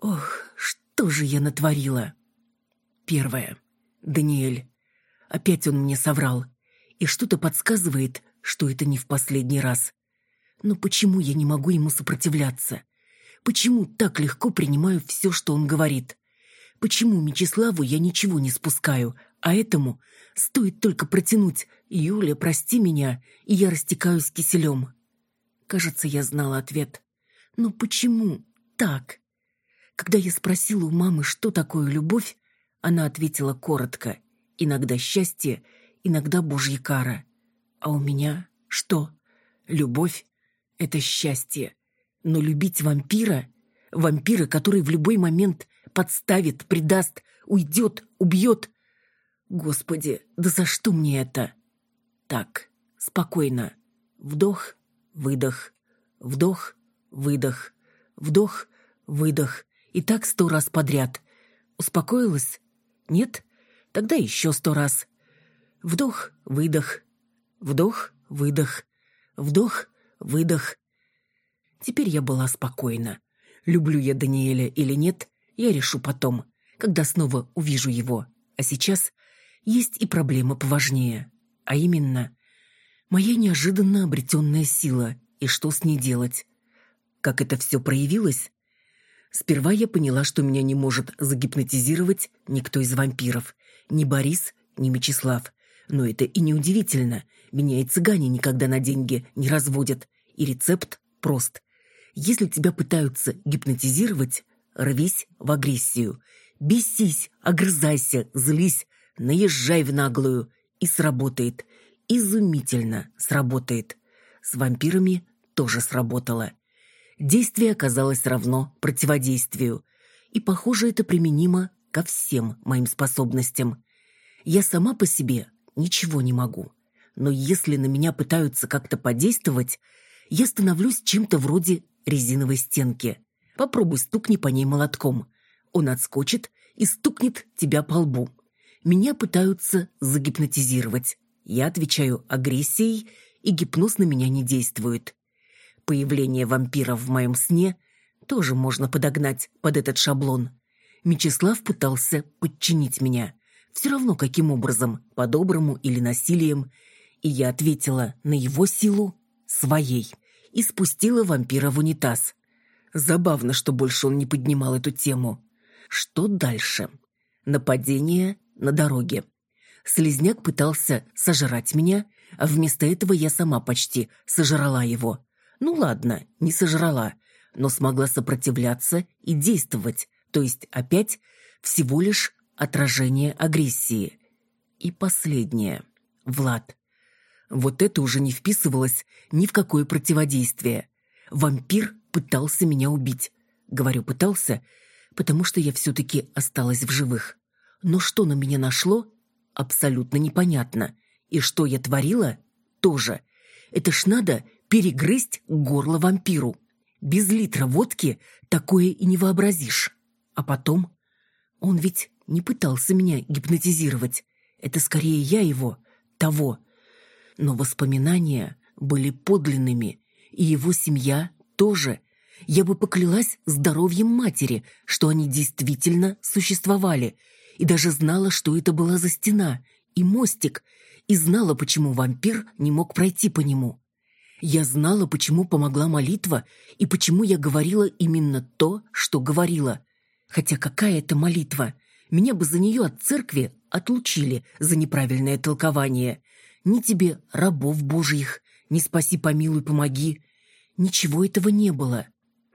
Ох, что же я натворила? Первое. Даниэль. Опять он мне соврал. И что-то подсказывает, что это не в последний раз. Но почему я не могу ему сопротивляться? Почему так легко принимаю все, что он говорит? Почему Мечиславу я ничего не спускаю, а этому стоит только протянуть «Юля, прости меня», и я растекаюсь киселем? Кажется, я знала ответ. Но почему так? Когда я спросила у мамы, что такое любовь, она ответила коротко. Иногда счастье, иногда божья кара. А у меня что? Любовь — это счастье. Но любить вампира, вампира, который в любой момент подставит, предаст, уйдет, убьет. Господи, да за что мне это? Так, спокойно. Вдох, выдох, вдох, выдох, вдох, выдох. И так сто раз подряд. Успокоилась? Нет? Тогда еще сто раз. Вдох, выдох, вдох, выдох, вдох, выдох. Теперь я была спокойна. Люблю я Даниэля или нет, я решу потом, когда снова увижу его. А сейчас есть и проблема поважнее. А именно, моя неожиданно обретенная сила и что с ней делать. Как это все проявилось? Сперва я поняла, что меня не может загипнотизировать никто из вампиров. Ни Борис, ни Мечислав. Но это и не удивительно. Меня и цыгане никогда на деньги не разводят. И рецепт прост. Если тебя пытаются гипнотизировать, рвись в агрессию. Бесись, огрызайся, злись, наезжай в наглую. И сработает. Изумительно сработает. С вампирами тоже сработало. Действие оказалось равно противодействию. И, похоже, это применимо ко всем моим способностям. Я сама по себе ничего не могу. Но если на меня пытаются как-то подействовать, я становлюсь чем-то вроде резиновой стенки. Попробуй стукни по ней молотком. Он отскочит и стукнет тебя по лбу. Меня пытаются загипнотизировать. Я отвечаю агрессией, и гипноз на меня не действует. Появление вампира в моем сне тоже можно подогнать под этот шаблон. Мечислав пытался подчинить меня. Все равно каким образом, по-доброму или насилием. И я ответила на его силу своей и спустила вампира в унитаз. Забавно, что больше он не поднимал эту тему. Что дальше? Нападение на дороге. Слизняк пытался сожрать меня, а вместо этого я сама почти сожрала его. Ну ладно, не сожрала, но смогла сопротивляться и действовать, то есть опять всего лишь отражение агрессии. И последнее. Влад. Вот это уже не вписывалось ни в какое противодействие. Вампир пытался меня убить. Говорю «пытался», потому что я все-таки осталась в живых. Но что на меня нашло, абсолютно непонятно. И что я творила, тоже. Это ж надо перегрызть горло вампиру. Без литра водки такое и не вообразишь. А потом... Он ведь не пытался меня гипнотизировать. Это скорее я его, того. Но воспоминания были подлинными, и его семья тоже. Я бы поклялась здоровьем матери, что они действительно существовали, и даже знала, что это была за стена и мостик, и знала, почему вампир не мог пройти по нему. Я знала, почему помогла молитва и почему я говорила именно то, что говорила. Хотя какая это молитва? Меня бы за нее от церкви отлучили за неправильное толкование. Ни тебе рабов божьих, ни спаси, помилуй, помоги. Ничего этого не было.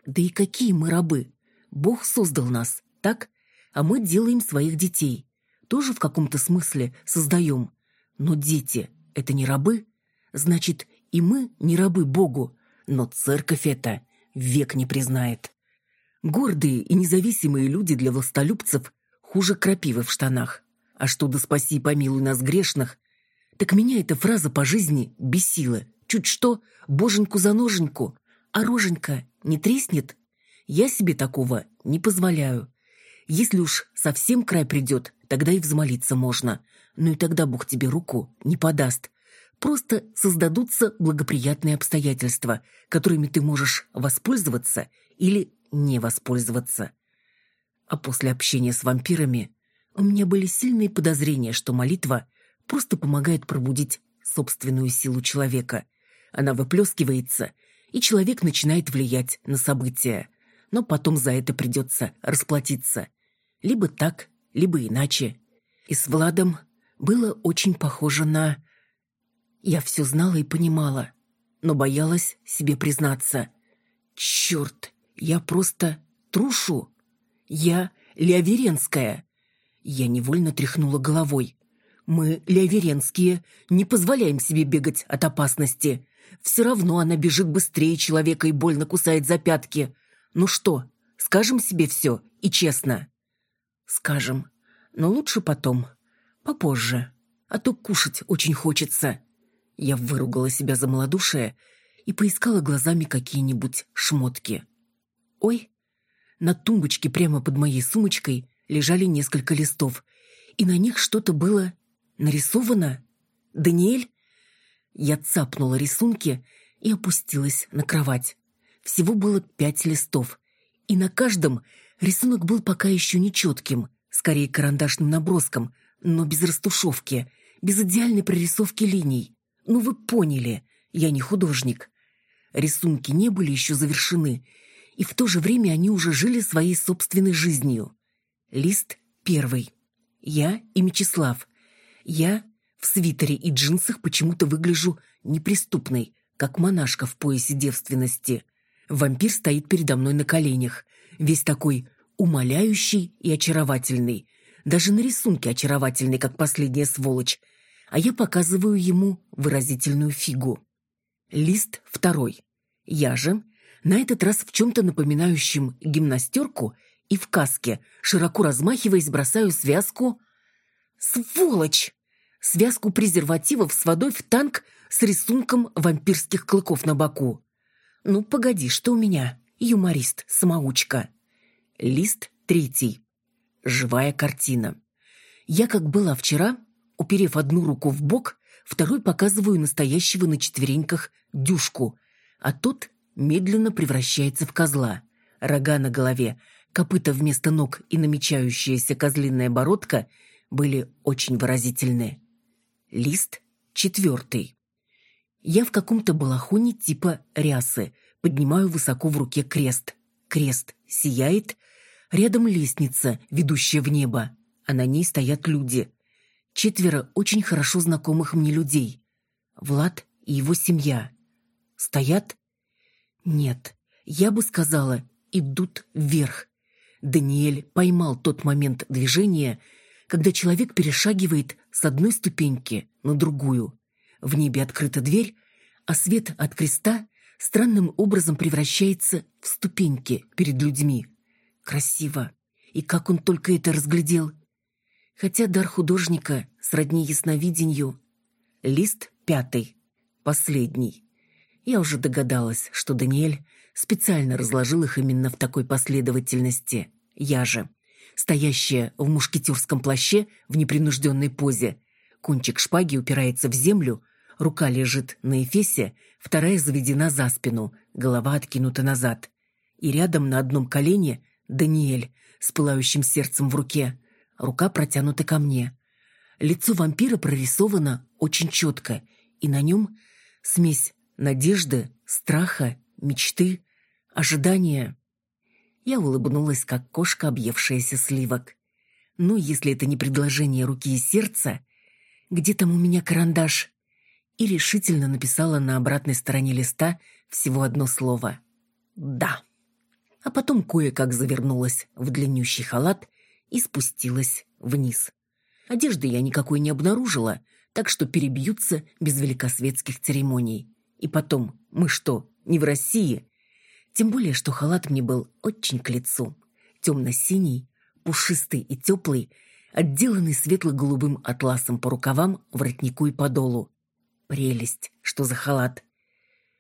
Да и какие мы рабы? Бог создал нас, так? А мы делаем своих детей. Тоже в каком-то смысле создаем. Но дети — это не рабы? Значит, и мы не рабы Богу, но церковь это век не признает. Гордые и независимые люди для властолюбцев хуже крапивы в штанах. А что да спаси и помилуй нас грешных, так меня эта фраза по жизни бесила. Чуть что, боженьку за ноженьку, а роженька не треснет? Я себе такого не позволяю. Если уж совсем край придет, тогда и взмолиться можно. Ну и тогда Бог тебе руку не подаст. Просто создадутся благоприятные обстоятельства, которыми ты можешь воспользоваться или не воспользоваться. А после общения с вампирами у меня были сильные подозрения, что молитва просто помогает пробудить собственную силу человека. Она выплескивается, и человек начинает влиять на события. Но потом за это придется расплатиться. Либо так, либо иначе. И с Владом было очень похоже на... Я все знала и понимала, но боялась себе признаться. Черт, я просто трушу. Я Леоверенская. Я невольно тряхнула головой. Мы, Леоверенские, не позволяем себе бегать от опасности. Все равно она бежит быстрее человека и больно кусает за пятки. Ну что, скажем себе все и честно? Скажем, но лучше потом, попозже, а то кушать очень хочется. Я выругала себя за малодушие и поискала глазами какие-нибудь шмотки. Ой, на тумбочке прямо под моей сумочкой лежали несколько листов, и на них что-то было нарисовано. Даниэль? Я цапнула рисунки и опустилась на кровать. Всего было пять листов, и на каждом рисунок был пока еще нечетким, скорее карандашным наброском, но без растушевки, без идеальной прорисовки линий. Ну вы поняли, я не художник. Рисунки не были еще завершены, и в то же время они уже жили своей собственной жизнью. Лист первый. Я и Мечислав. Я в свитере и джинсах почему-то выгляжу неприступной, как монашка в поясе девственности. Вампир стоит передо мной на коленях, весь такой умоляющий и очаровательный. Даже на рисунке очаровательный, как последняя сволочь, а я показываю ему выразительную фигу. Лист второй. Я же, на этот раз в чем-то напоминающем гимнастерку и в каске, широко размахиваясь, бросаю связку... Сволочь! Связку презервативов с водой в танк с рисунком вампирских клыков на боку. Ну, погоди, что у меня? Юморист-самоучка. Лист третий. Живая картина. Я как была вчера, Уперев одну руку в бок, второй показываю настоящего на четвереньках дюшку, а тот медленно превращается в козла. Рога на голове, копыта вместо ног и намечающаяся козлиная бородка были очень выразительны. Лист четвертый. Я в каком-то балахоне типа рясы, поднимаю высоко в руке крест. Крест сияет, рядом лестница, ведущая в небо, а на ней стоят люди четверо очень хорошо знакомых мне людей. Влад и его семья. Стоят? Нет, я бы сказала, идут вверх. Даниэль поймал тот момент движения, когда человек перешагивает с одной ступеньки на другую. В небе открыта дверь, а свет от креста странным образом превращается в ступеньки перед людьми. Красиво. И как он только это разглядел. Хотя дар художника сродни ясновидению. Лист пятый, последний. Я уже догадалась, что Даниэль специально разложил их именно в такой последовательности. Я же, стоящая в мушкетерском плаще в непринужденной позе, кончик шпаги упирается в землю, рука лежит на эфесе, вторая заведена за спину, голова откинута назад. И рядом на одном колене Даниэль с пылающим сердцем в руке, рука протянута ко мне. Лицо вампира прорисовано очень четко, и на нем смесь надежды, страха, мечты, ожидания. Я улыбнулась, как кошка, объевшаяся сливок. Ну, если это не предложение руки и сердца, где там у меня карандаш? И решительно написала на обратной стороне листа всего одно слово «Да». А потом кое-как завернулась в длиннющий халат и спустилась вниз. Одежды я никакой не обнаружила, так что перебьются без великосветских церемоний. И потом, мы что, не в России? Тем более, что халат мне был очень к лицу. Темно-синий, пушистый и теплый, отделанный светло-голубым атласом по рукавам, воротнику и подолу. Прелесть, что за халат.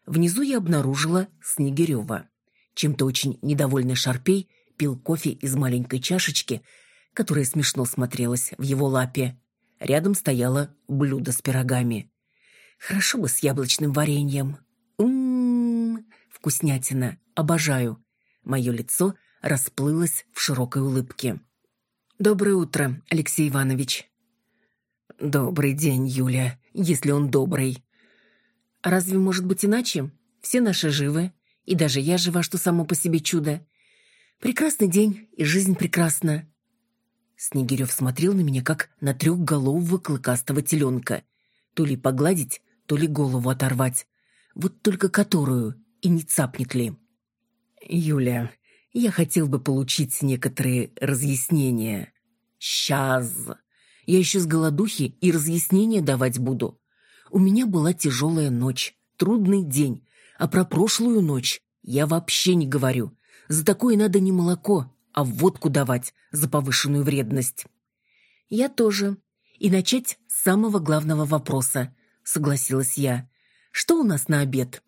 Внизу я обнаружила Снегирева. Чем-то очень недовольный Шарпей пил кофе из маленькой чашечки, которая смешно смотрелась в его лапе. Рядом стояло блюдо с пирогами. Хорошо бы с яблочным вареньем. Ммм, вкуснятина, обожаю. Мое лицо расплылось в широкой улыбке. «Доброе утро, Алексей Иванович». «Добрый день, Юля, если он добрый». «А разве может быть иначе? Все наши живы, и даже я жива, что само по себе чудо. Прекрасный день, и жизнь прекрасна». Снегирев смотрел на меня, как на трехголового клыкастого теленка. То ли погладить, то ли голову оторвать. Вот только которую, и не цапнет ли. «Юля, я хотел бы получить некоторые разъяснения. Сейчас. Я еще с голодухи и разъяснения давать буду. У меня была тяжелая ночь, трудный день, а про прошлую ночь я вообще не говорю. За такое надо не молоко, а водку давать за повышенную вредность. Я тоже. И начать с самого главного вопроса, согласилась я. Что у нас на обед?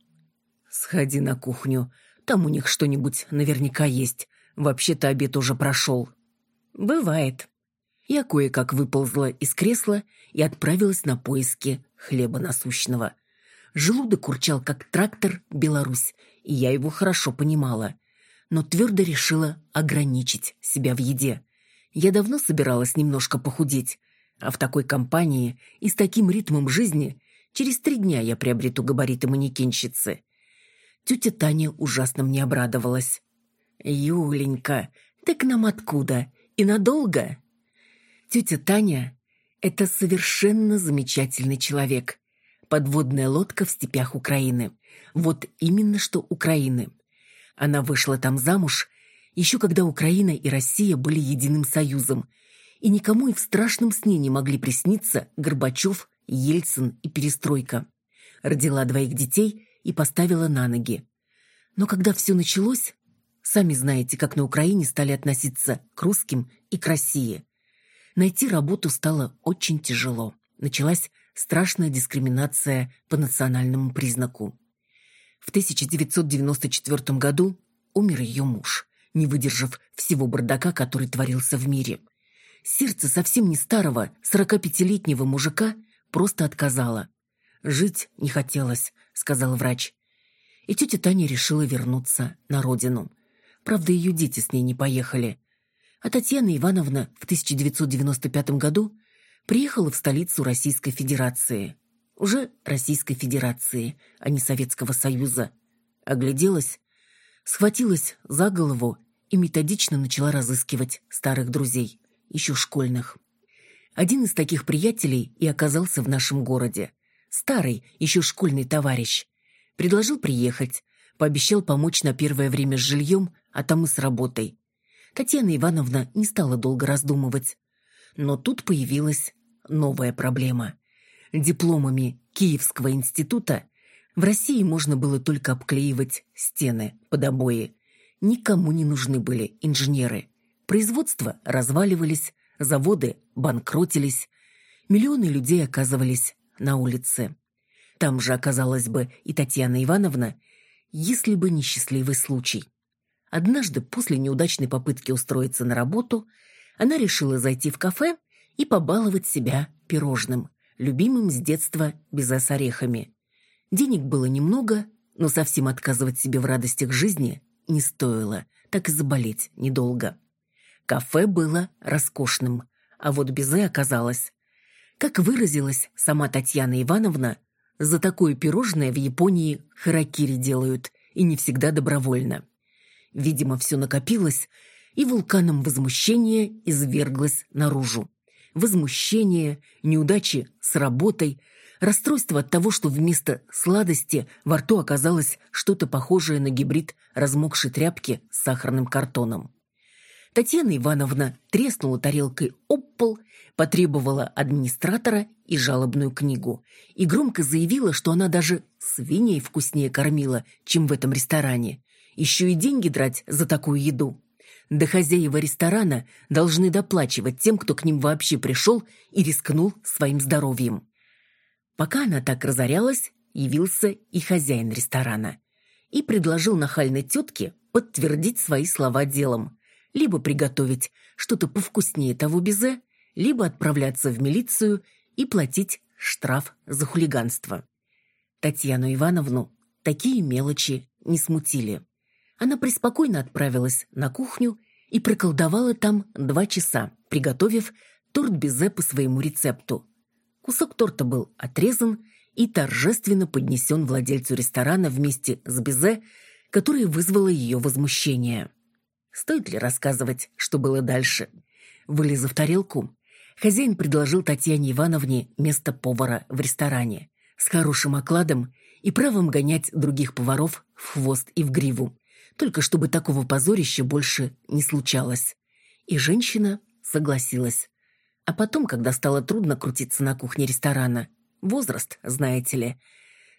Сходи на кухню, там у них что-нибудь наверняка есть. Вообще-то обед уже прошел. Бывает. Я кое-как выползла из кресла и отправилась на поиски хлеба насущного. Желудок урчал, как трактор «Беларусь», и я его хорошо понимала. Но твердо решила ограничить себя в еде. Я давно собиралась немножко похудеть, а в такой компании и с таким ритмом жизни через три дня я приобрету габариты манекенщицы. Тетя Таня ужасно мне обрадовалась. «Юленька, ты к нам откуда? И надолго?» Тетя Таня — это совершенно замечательный человек. Подводная лодка в степях Украины. Вот именно что Украины. Она вышла там замуж, еще когда Украина и Россия были единым союзом, и никому и в страшном сне не могли присниться Горбачев, Ельцин и Перестройка. Родила двоих детей и поставила на ноги. Но когда все началось, сами знаете, как на Украине стали относиться к русским и к России. Найти работу стало очень тяжело. Началась страшная дискриминация по национальному признаку. В 1994 году умер ее муж, не выдержав всего бардака, который творился в мире. Сердце совсем не старого, 45-летнего мужика просто отказало. Жить не хотелось, сказал врач. И тетя Таня решила вернуться на родину. Правда, ее дети с ней не поехали. А Татьяна Ивановна в 1995 году приехала в столицу Российской Федерации. Уже Российской Федерации, а не Советского Союза. Огляделась, схватилась за голову и методично начала разыскивать старых друзей, еще школьных. Один из таких приятелей и оказался в нашем городе старый, еще школьный товарищ. Предложил приехать, пообещал помочь на первое время с жильем, а там и с работой. Татьяна Ивановна не стала долго раздумывать. Но тут появилась новая проблема. Дипломами Киевского института в России можно было только обклеивать стены под обои. Никому не нужны были инженеры. Производства разваливались, заводы банкротились, миллионы людей оказывались на улице. Там же оказалась бы и Татьяна Ивановна, если бы не счастливый случай. Однажды после неудачной попытки устроиться на работу, она решила зайти в кафе и побаловать себя пирожным, любимым с детства безе с орехами. Денег было немного, но совсем отказывать себе в радостях жизни не стоило, так и заболеть недолго. Кафе было роскошным, а вот безе оказалось как выразилась сама Татьяна Ивановна, за такое пирожное в Японии харакири делают, и не всегда добровольно. Видимо, все накопилось, и вулканом возмущения изверглось наружу. Возмущение, неудачи с работой, расстройство от того, что вместо сладости во рту оказалось что-то похожее на гибрид размокшей тряпки с сахарным картоном. Татьяна Ивановна треснула тарелкой об пол потребовала администратора и жалобную книгу и громко заявила, что она даже свиней вкуснее кормила, чем в этом ресторане. Еще и деньги драть за такую еду. Да хозяева ресторана должны доплачивать тем, кто к ним вообще пришел и рискнул своим здоровьем. Пока она так разорялась, явился и хозяин ресторана. И предложил нахальной тетке подтвердить свои слова делом. Либо приготовить что-то повкуснее того безе, либо отправляться в милицию и платить штраф за хулиганство. Татьяну Ивановну такие мелочи не смутили. Она преспокойно отправилась на кухню и проколдовала там два часа, приготовив торт безе по своему рецепту. Кусок торта был отрезан и торжественно поднесен владельцу ресторана вместе с безе, которое вызвало ее возмущение. Стоит ли рассказывать, что было дальше? Вылезав тарелку, хозяин предложил Татьяне Ивановне место повара в ресторане с хорошим окладом и правом гонять других поваров в хвост и в гриву, только чтобы такого позорища больше не случалось. И женщина согласилась. А потом, когда стало трудно крутиться на кухне ресторана, возраст, знаете ли,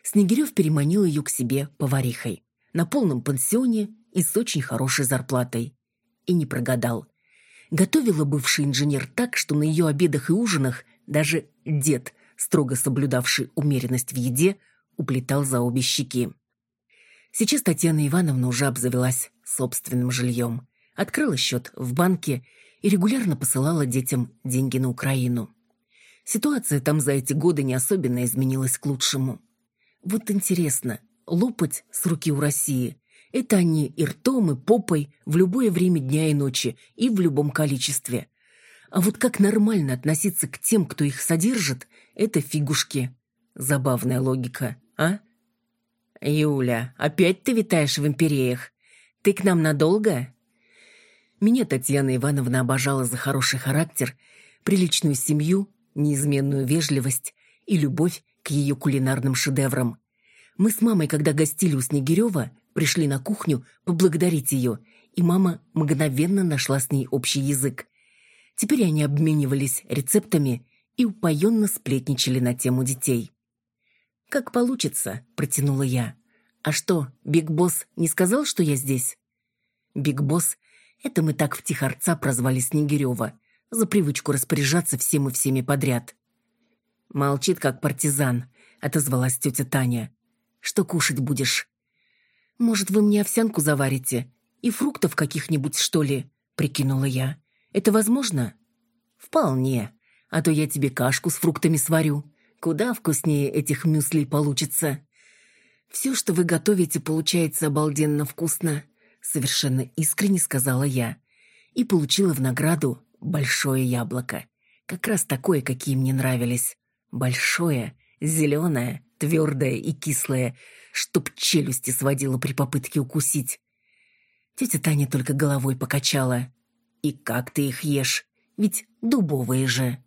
Снегирев переманил ее к себе поварихой. На полном пансионе и с очень хорошей зарплатой. И не прогадал. Готовила бывший инженер так, что на ее обедах и ужинах даже дед, строго соблюдавший умеренность в еде, уплетал за обе щеки. Сейчас Татьяна Ивановна уже обзавелась собственным жильем, открыла счет в банке и регулярно посылала детям деньги на Украину. Ситуация там за эти годы не особенно изменилась к лучшему. Вот интересно, лопать с руки у России это они и ртом, и попой в любое время дня и ночи, и в любом количестве. А вот как нормально относиться к тем, кто их содержит, это фигушки. Забавная логика, а? Юля, опять ты витаешь в империях? Ты к нам надолго? Меня Татьяна Ивановна обожала за хороший характер, приличную семью, неизменную вежливость и любовь к ее кулинарным шедеврам. Мы с мамой, когда гостили у Снегирева, пришли на кухню поблагодарить ее, и мама мгновенно нашла с ней общий язык. Теперь они обменивались рецептами и упоенно сплетничали на тему детей. «Как получится», — протянула я. «А что, Биг Босс не сказал, что я здесь?» «Биг Босс» — это мы так втихарца прозвали Снегирева, за привычку распоряжаться всем и всеми подряд. «Молчит, как партизан», — отозвалась тетя Таня. «Что кушать будешь?» «Может, вы мне овсянку заварите? И фруктов каких-нибудь, что ли?» — прикинула я. «Это возможно?» «Вполне. А то я тебе кашку с фруктами сварю. Куда вкуснее этих мюслей получится». «Все, что вы готовите, получается обалденно вкусно», — совершенно искренне сказала я. И получила в награду большое яблоко. Как раз такое, какие мне нравились. Большое, зеленое, твердое и кислое — чтоб челюсти сводила при попытке укусить. Тетя Таня только головой покачала. «И как ты их ешь? Ведь дубовые же!»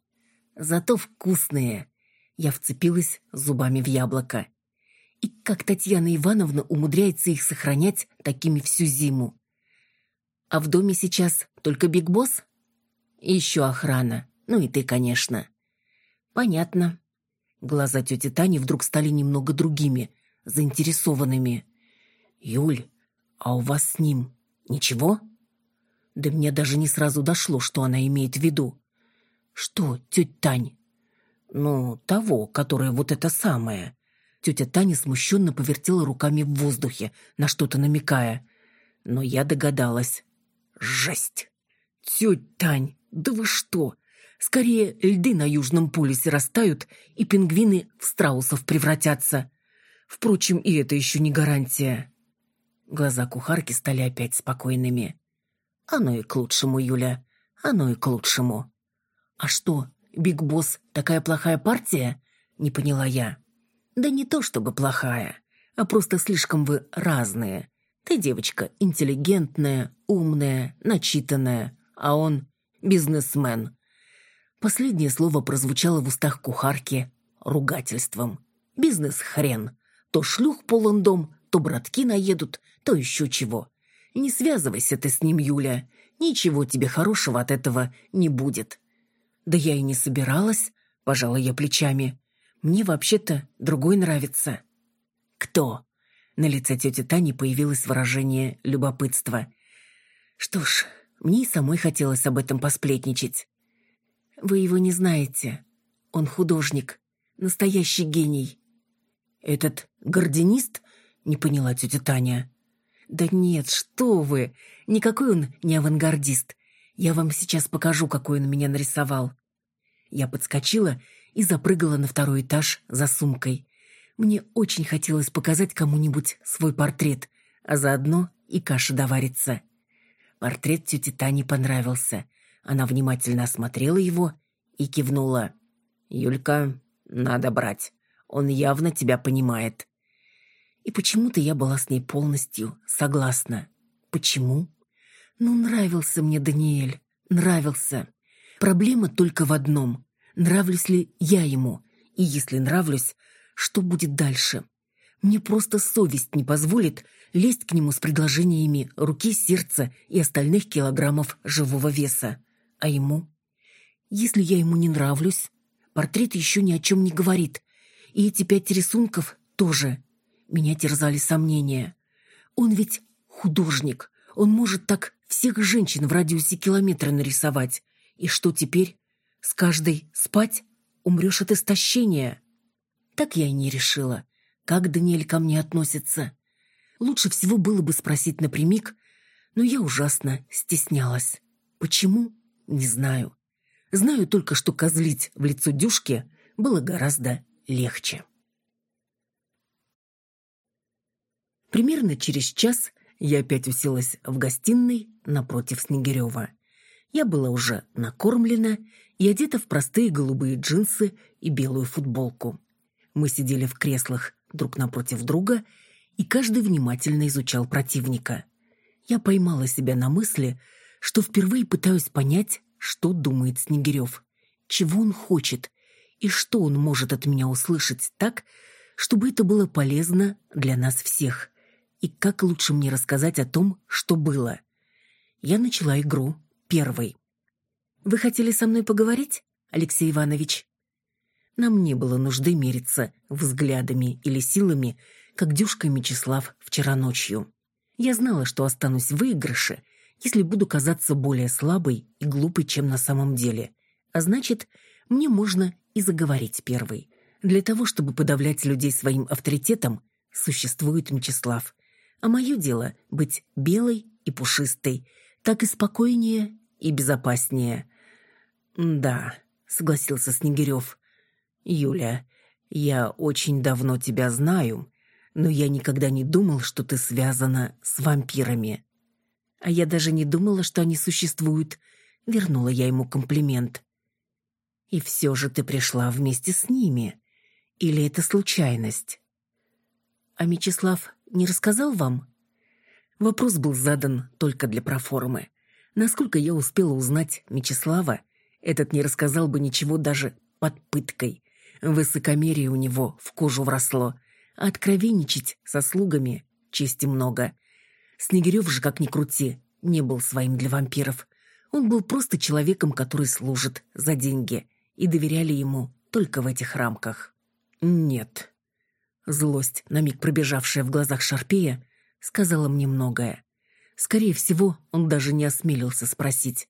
«Зато вкусные!» Я вцепилась зубами в яблоко. И как Татьяна Ивановна умудряется их сохранять такими всю зиму? А в доме сейчас только Биг Босс? И еще охрана. Ну и ты, конечно. Понятно. Глаза тети Тани вдруг стали немного другими, заинтересованными. «Юль, а у вас с ним ничего?» Да мне даже не сразу дошло, что она имеет в виду. «Что, тетя Тань?» «Ну, того, которое вот это самое». Тетя Таня смущенно повертела руками в воздухе, на что-то намекая. Но я догадалась. «Жесть!» «Тетя Тань, да вы что? Скорее, льды на Южном полюсе растают, и пингвины в страусов превратятся. Впрочем, и это еще не гарантия. Глаза кухарки стали опять спокойными. Оно и к лучшему, Юля. Оно и к лучшему. А что, Биг Босс такая плохая партия? Не поняла я. Да не то чтобы плохая, а просто слишком вы разные. Ты девочка интеллигентная, умная, начитанная, а он бизнесмен. Последнее слово прозвучало в устах кухарки ругательством. Бизнес-хрен. То шлюх полон дом, то братки наедут, то еще чего. Не связывайся ты с ним, Юля. Ничего тебе хорошего от этого не будет. Да я и не собиралась, пожала я плечами. Мне вообще-то другой нравится. Кто? На лице тети Тани появилось выражение любопытства. Что ж, мне и самой хотелось об этом посплетничать. Вы его не знаете. Он художник, настоящий гений. «Этот гординист?» — не поняла тетя Таня. «Да нет, что вы! Никакой он не авангардист. Я вам сейчас покажу, какой он меня нарисовал». Я подскочила и запрыгала на второй этаж за сумкой. Мне очень хотелось показать кому-нибудь свой портрет, а заодно и каша доварится. Портрет тети Тани понравился. Она внимательно осмотрела его и кивнула. «Юлька, надо брать. Он явно тебя понимает». И почему-то я была с ней полностью согласна. Почему? Ну, нравился мне Даниэль. Нравился. Проблема только в одном. Нравлюсь ли я ему? И если нравлюсь, что будет дальше? Мне просто совесть не позволит лезть к нему с предложениями руки, сердца и остальных килограммов живого веса. А ему? Если я ему не нравлюсь, портрет еще ни о чем не говорит. И эти пять рисунков тоже. Меня терзали сомнения. Он ведь художник. Он может так всех женщин в радиусе километра нарисовать. И что теперь? С каждой спать? Умрешь от истощения? Так я и не решила, как Даниэль ко мне относится. Лучше всего было бы спросить напрямик, но я ужасно стеснялась. Почему? Не знаю. Знаю только, что козлить в лицо Дюшке было гораздо легче. Примерно через час я опять уселась в гостиной напротив Снегирева. Я была уже накормлена и одета в простые голубые джинсы и белую футболку. Мы сидели в креслах друг напротив друга, и каждый внимательно изучал противника. Я поймала себя на мысли, что впервые пытаюсь понять, что думает Снегирев, чего он хочет и что он может от меня услышать так, чтобы это было полезно для нас всех и как лучше мне рассказать о том, что было. Я начала игру первой. «Вы хотели со мной поговорить, Алексей Иванович?» Нам не было нужды мериться взглядами или силами, как Дюшка Мечислав вчера ночью. Я знала, что останусь в выигрыше, если буду казаться более слабой и глупой, чем на самом деле. А значит, мне можно и заговорить первой. Для того, чтобы подавлять людей своим авторитетом, существует Мечислав а мое дело — быть белой и пушистой, так и спокойнее и безопаснее. «Да», — согласился Снегирев. «Юля, я очень давно тебя знаю, но я никогда не думал, что ты связана с вампирами». «А я даже не думала, что они существуют», — вернула я ему комплимент. «И все же ты пришла вместе с ними. Или это случайность?» «А Мечислав не рассказал вам?» Вопрос был задан только для проформы. Насколько я успела узнать Мечислава, этот не рассказал бы ничего даже под пыткой. Высокомерие у него в кожу вросло, а откровенничать со слугами чести много. Снегирев же, как ни крути, не был своим для вампиров. Он был просто человеком, который служит за деньги, и доверяли ему только в этих рамках. «Нет», Злость, на миг пробежавшая в глазах Шарпея, сказала мне многое. Скорее всего, он даже не осмелился спросить.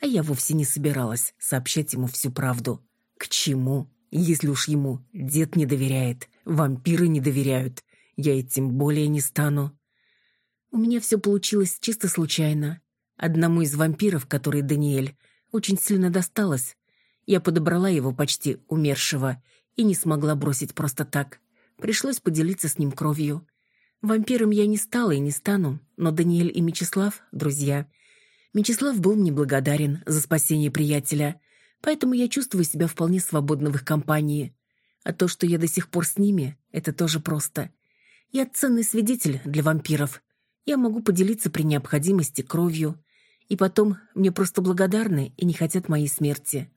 А я вовсе не собиралась сообщать ему всю правду. К чему, если уж ему дед не доверяет, вампиры не доверяют, я и тем более не стану. У меня все получилось чисто случайно. Одному из вампиров, который Даниэль, очень сильно досталось. Я подобрала его почти умершего и не смогла бросить просто так. Пришлось поделиться с ним кровью. Вампиром я не стала и не стану, но Даниэль и Мечислав — друзья. Мечислав был мне благодарен за спасение приятеля, поэтому я чувствую себя вполне свободно в их компании. А то, что я до сих пор с ними, это тоже просто. Я ценный свидетель для вампиров. Я могу поделиться при необходимости кровью. И потом мне просто благодарны и не хотят моей смерти.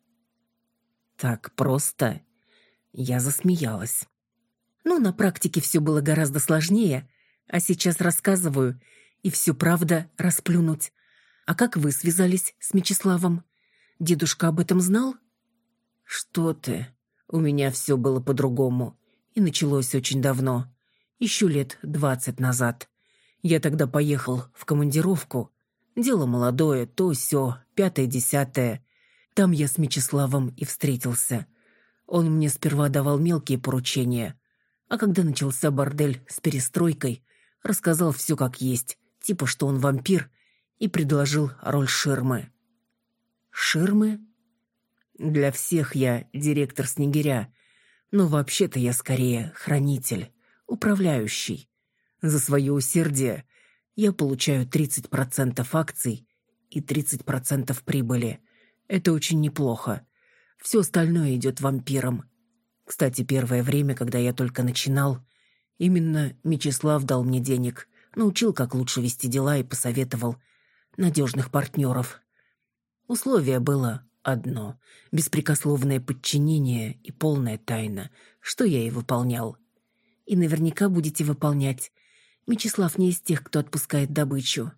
Так просто. Я засмеялась. Ну, на практике все было гораздо сложнее, а сейчас рассказываю, и всю правда расплюнуть. А как вы связались с Мечиславом? Дедушка об этом знал? Что ты? У меня все было по-другому. И началось очень давно. Еще лет двадцать назад. Я тогда поехал в командировку. Дело молодое, то все, пятое-десятое. Там я с Мечиславом и встретился. Он мне сперва давал мелкие поручения, а когда начался бордель с перестройкой, рассказал все как есть типа что он вампир, и предложил роль ширмы. Ширмы? Для всех я директор Снегиря, но вообще-то я скорее хранитель, управляющий. За свое усердие я получаю 30% акций и 30% прибыли. Это очень неплохо. Все остальное идет вампирам. Кстати, первое время, когда я только начинал, именно Мечислав дал мне денег, научил, как лучше вести дела и посоветовал надежных партнеров. Условие было одно — беспрекословное подчинение и полная тайна, что я и выполнял. И наверняка будете выполнять. Мечислав не из тех, кто отпускает добычу.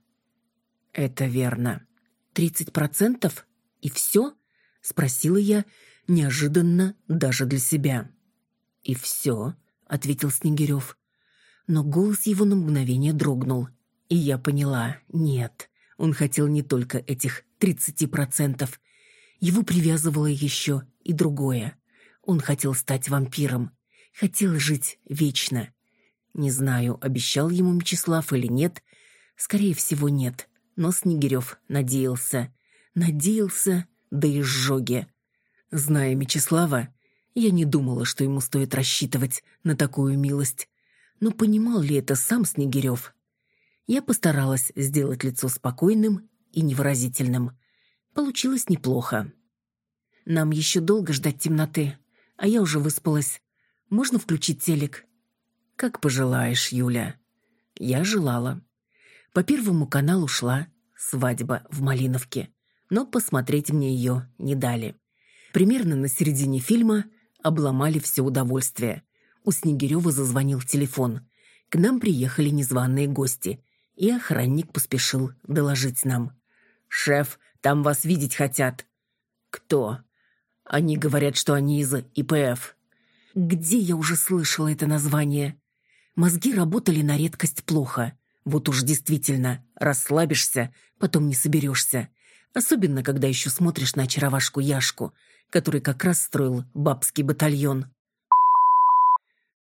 Это верно. Тридцать процентов? И все? Спросила я, неожиданно даже для себя. И все, ответил Снегирев. Но голос его на мгновение дрогнул. И я поняла, нет, он хотел не только этих тридцати процентов. Его привязывало еще и другое. Он хотел стать вампиром. Хотел жить вечно. Не знаю, обещал ему Мечислав или нет. Скорее всего, нет. Но Снегирев надеялся. Надеялся до изжоги. Зная Мечислава, я не думала, что ему стоит рассчитывать на такую милость. Но понимал ли это сам Снегирев? Я постаралась сделать лицо спокойным и невыразительным. Получилось неплохо. Нам еще долго ждать темноты, а я уже выспалась. Можно включить телек? Как пожелаешь, Юля. Я желала. По первому каналу шла «Свадьба в Малиновке», но посмотреть мне ее не дали. Примерно на середине фильма обломали все удовольствие. У Снегирева зазвонил телефон. К нам приехали незваные гости, и охранник поспешил доложить нам. «Шеф, там вас видеть хотят». «Кто?» «Они говорят, что они из ИПФ». «Где я уже слышала это название?» Мозги работали на редкость плохо. Вот уж действительно, расслабишься, потом не соберешься. Особенно, когда еще смотришь на очаровашку Яшку, который как раз строил бабский батальон.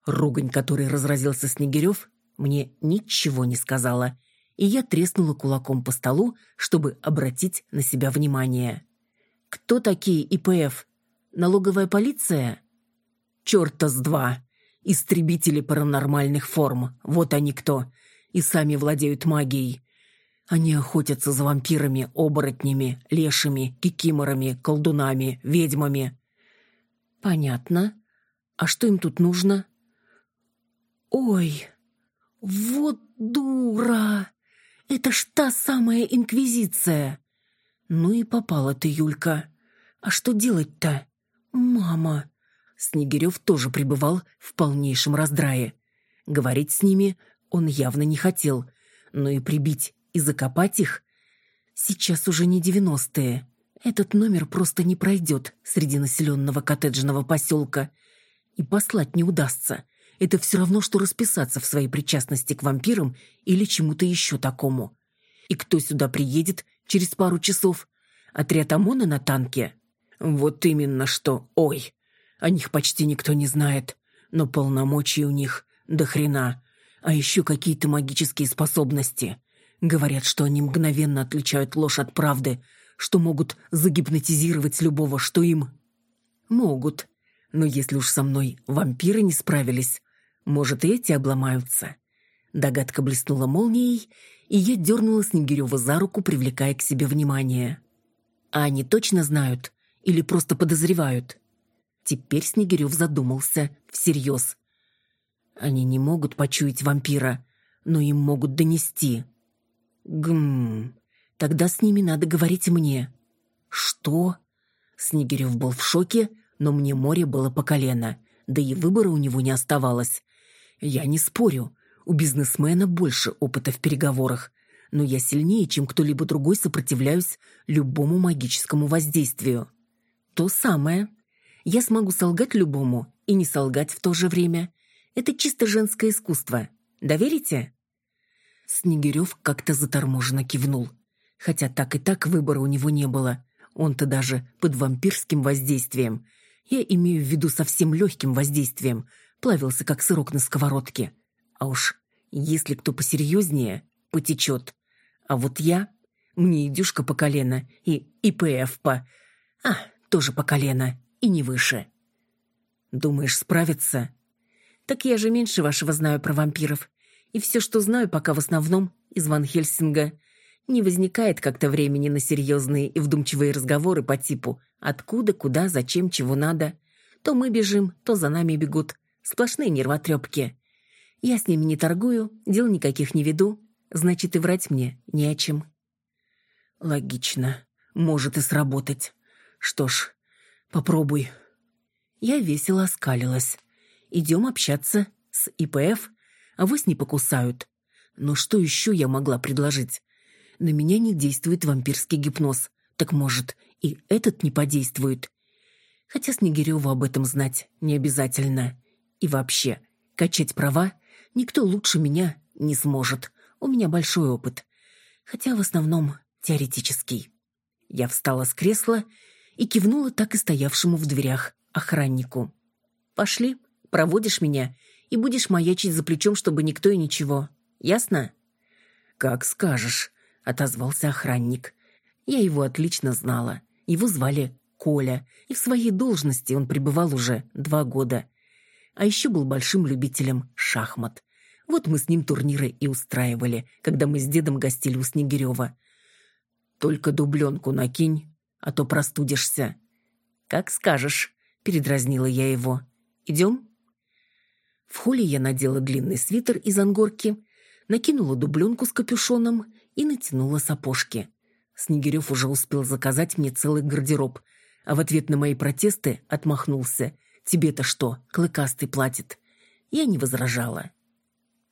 Ругань, который разразился Снегирев, мне ничего не сказала, и я треснула кулаком по столу, чтобы обратить на себя внимание. «Кто такие ИПФ? Налоговая полиция?» «Черта с два! Истребители паранормальных форм, вот они кто, и сами владеют магией. Они охотятся за вампирами, оборотнями, лешими, кикиморами, колдунами, ведьмами». «Понятно. А что им тут нужно?» «Ой!» «Вот дура! Это ж та самая инквизиция!» «Ну и попала ты, Юлька. А что делать-то? Мама!» Снегирев тоже пребывал в полнейшем раздрае. Говорить с ними он явно не хотел, но и прибить и закопать их... Сейчас уже не девяностые. Этот номер просто не пройдет среди населенного коттеджного поселка. И послать не удастся это все равно, что расписаться в своей причастности к вампирам или чему-то еще такому. И кто сюда приедет через пару часов? Отряд ОМОНа на танке? Вот именно что, ой, о них почти никто не знает, но полномочий у них до хрена. А еще какие-то магические способности. Говорят, что они мгновенно отличают ложь от правды, что могут загипнотизировать любого, что им... Могут. Но если уж со мной вампиры не справились, может, и эти обломаются. Догадка блеснула молнией, и я дернула Снегирева за руку, привлекая к себе внимание. А они точно знают или просто подозревают? Теперь Снегирев задумался всерьез. Они не могут почуять вампира, но им могут донести. Гм, тогда с ними надо говорить мне. Что? Снегирев был в шоке, но мне море было по колено, да и выбора у него не оставалось. Я не спорю, у бизнесмена больше опыта в переговорах, но я сильнее, чем кто-либо другой сопротивляюсь любому магическому воздействию. То самое. Я смогу солгать любому и не солгать в то же время. Это чисто женское искусство. Доверите? Снегирев как-то заторможенно кивнул. Хотя так и так выбора у него не было. Он-то даже под вампирским воздействием. Я имею в виду совсем легким воздействием, плавился, как сырок на сковородке. А уж если кто посерьезнее, потечет. А вот я... Мне идюшка по колено и ИПФ по... А, тоже по колено и не выше. Думаешь, справиться? Так я же меньше вашего знаю про вампиров. И все, что знаю, пока в основном из Ван Хельсинга. Не возникает как-то времени на серьезные и вдумчивые разговоры по типу «откуда, куда, зачем, чего надо». То мы бежим, то за нами бегут. Сплошные нервотрепки. Я с ними не торгую, дел никаких не веду. Значит, и врать мне не о чем. Логично. Может и сработать. Что ж, попробуй. Я весело оскалилась. Идем общаться с ИПФ, а вас не покусают. Но что еще я могла предложить? На меня не действует вампирский гипноз. Так может, и этот не подействует? Хотя Снегиреву об этом знать не обязательно. И вообще, качать права никто лучше меня не сможет. У меня большой опыт. Хотя в основном теоретический. Я встала с кресла и кивнула так и стоявшему в дверях охраннику. «Пошли, проводишь меня и будешь маячить за плечом, чтобы никто и ничего. Ясно?» «Как скажешь», — отозвался охранник. Я его отлично знала. Его звали Коля, и в своей должности он пребывал уже два года. А еще был большим любителем шахмат. Вот мы с ним турниры и устраивали, когда мы с дедом гостили у Снегирева. «Только дубленку накинь, а то простудишься». «Как скажешь», — передразнила я его. «Идем?» В холле я надела длинный свитер из ангорки, накинула дубленку с капюшоном и натянула сапожки. Снегирев уже успел заказать мне целый гардероб, а в ответ на мои протесты отмахнулся. «Тебе-то что, клыкастый платит?» Я не возражала.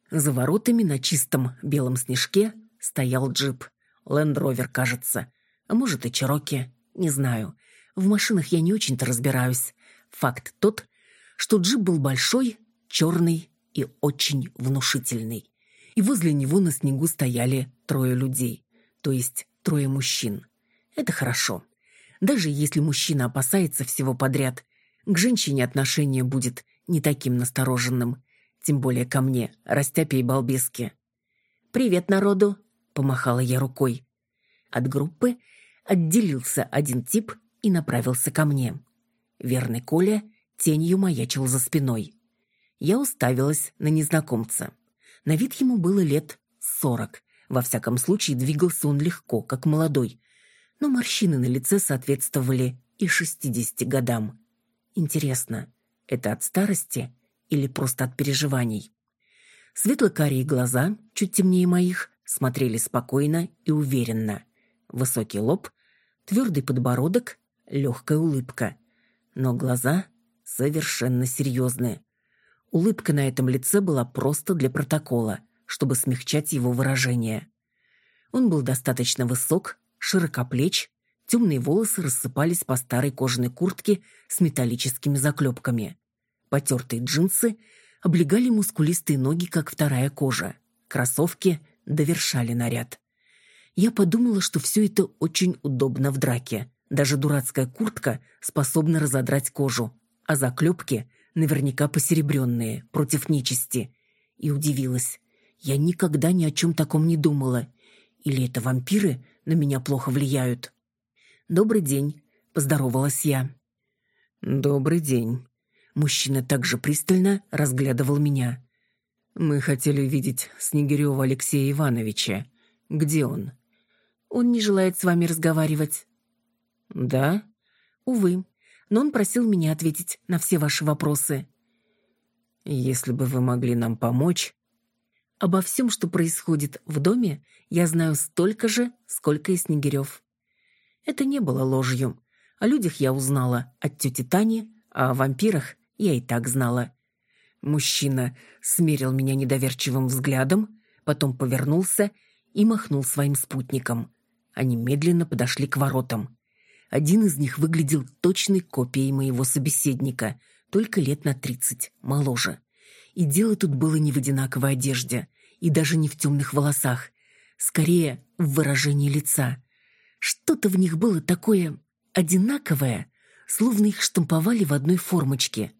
За воротами на чистом белом снежке стоял джип. Лэнд-ровер, кажется. А может и Чироки, не знаю. В машинах я не очень-то разбираюсь. Факт тот, что джип был большой, черный и очень внушительный. И возле него на снегу стояли трое людей, то есть трое мужчин. Это хорошо. Даже если мужчина опасается всего подряд, к женщине отношение будет не таким настороженным. Тем более ко мне, растяпе и балбеске. «Привет, народу!» — помахала я рукой. От группы отделился один тип и направился ко мне. Верный Коля тенью маячил за спиной. Я уставилась на незнакомца. На вид ему было лет сорок. Во всяком случае, двигался он легко, как молодой, но морщины на лице соответствовали и шестидесяти годам. Интересно, это от старости или просто от переживаний? Светло-карие глаза, чуть темнее моих, смотрели спокойно и уверенно. Высокий лоб, твердый подбородок, легкая улыбка. Но глаза совершенно серьезные. Улыбка на этом лице была просто для протокола, чтобы смягчать его выражение. Он был достаточно высок, широкоплеч, темные волосы рассыпались по старой кожаной куртке с металлическими заклепками. Потертые джинсы облегали мускулистые ноги, как вторая кожа. Кроссовки довершали наряд. Я подумала, что все это очень удобно в драке. Даже дурацкая куртка способна разодрать кожу, а заклепки наверняка посеребренные, против нечисти. И удивилась. Я никогда ни о чем таком не думала. Или это вампиры на меня плохо влияют. «Добрый день», — поздоровалась я. «Добрый день». Мужчина также пристально разглядывал меня. «Мы хотели видеть Снегирева Алексея Ивановича. Где он?» «Он не желает с вами разговаривать». «Да?» «Увы, но он просил меня ответить на все ваши вопросы». «Если бы вы могли нам помочь...» Обо всем, что происходит в доме, я знаю столько же, сколько и Снегирев. Это не было ложью. О людях я узнала от тети Тани, а о вампирах я и так знала. Мужчина смерил меня недоверчивым взглядом, потом повернулся и махнул своим спутникам. Они медленно подошли к воротам. Один из них выглядел точной копией моего собеседника, только лет на тридцать, моложе. И дело тут было не в одинаковой одежде, и даже не в темных волосах. Скорее, в выражении лица. Что-то в них было такое одинаковое, словно их штамповали в одной формочке.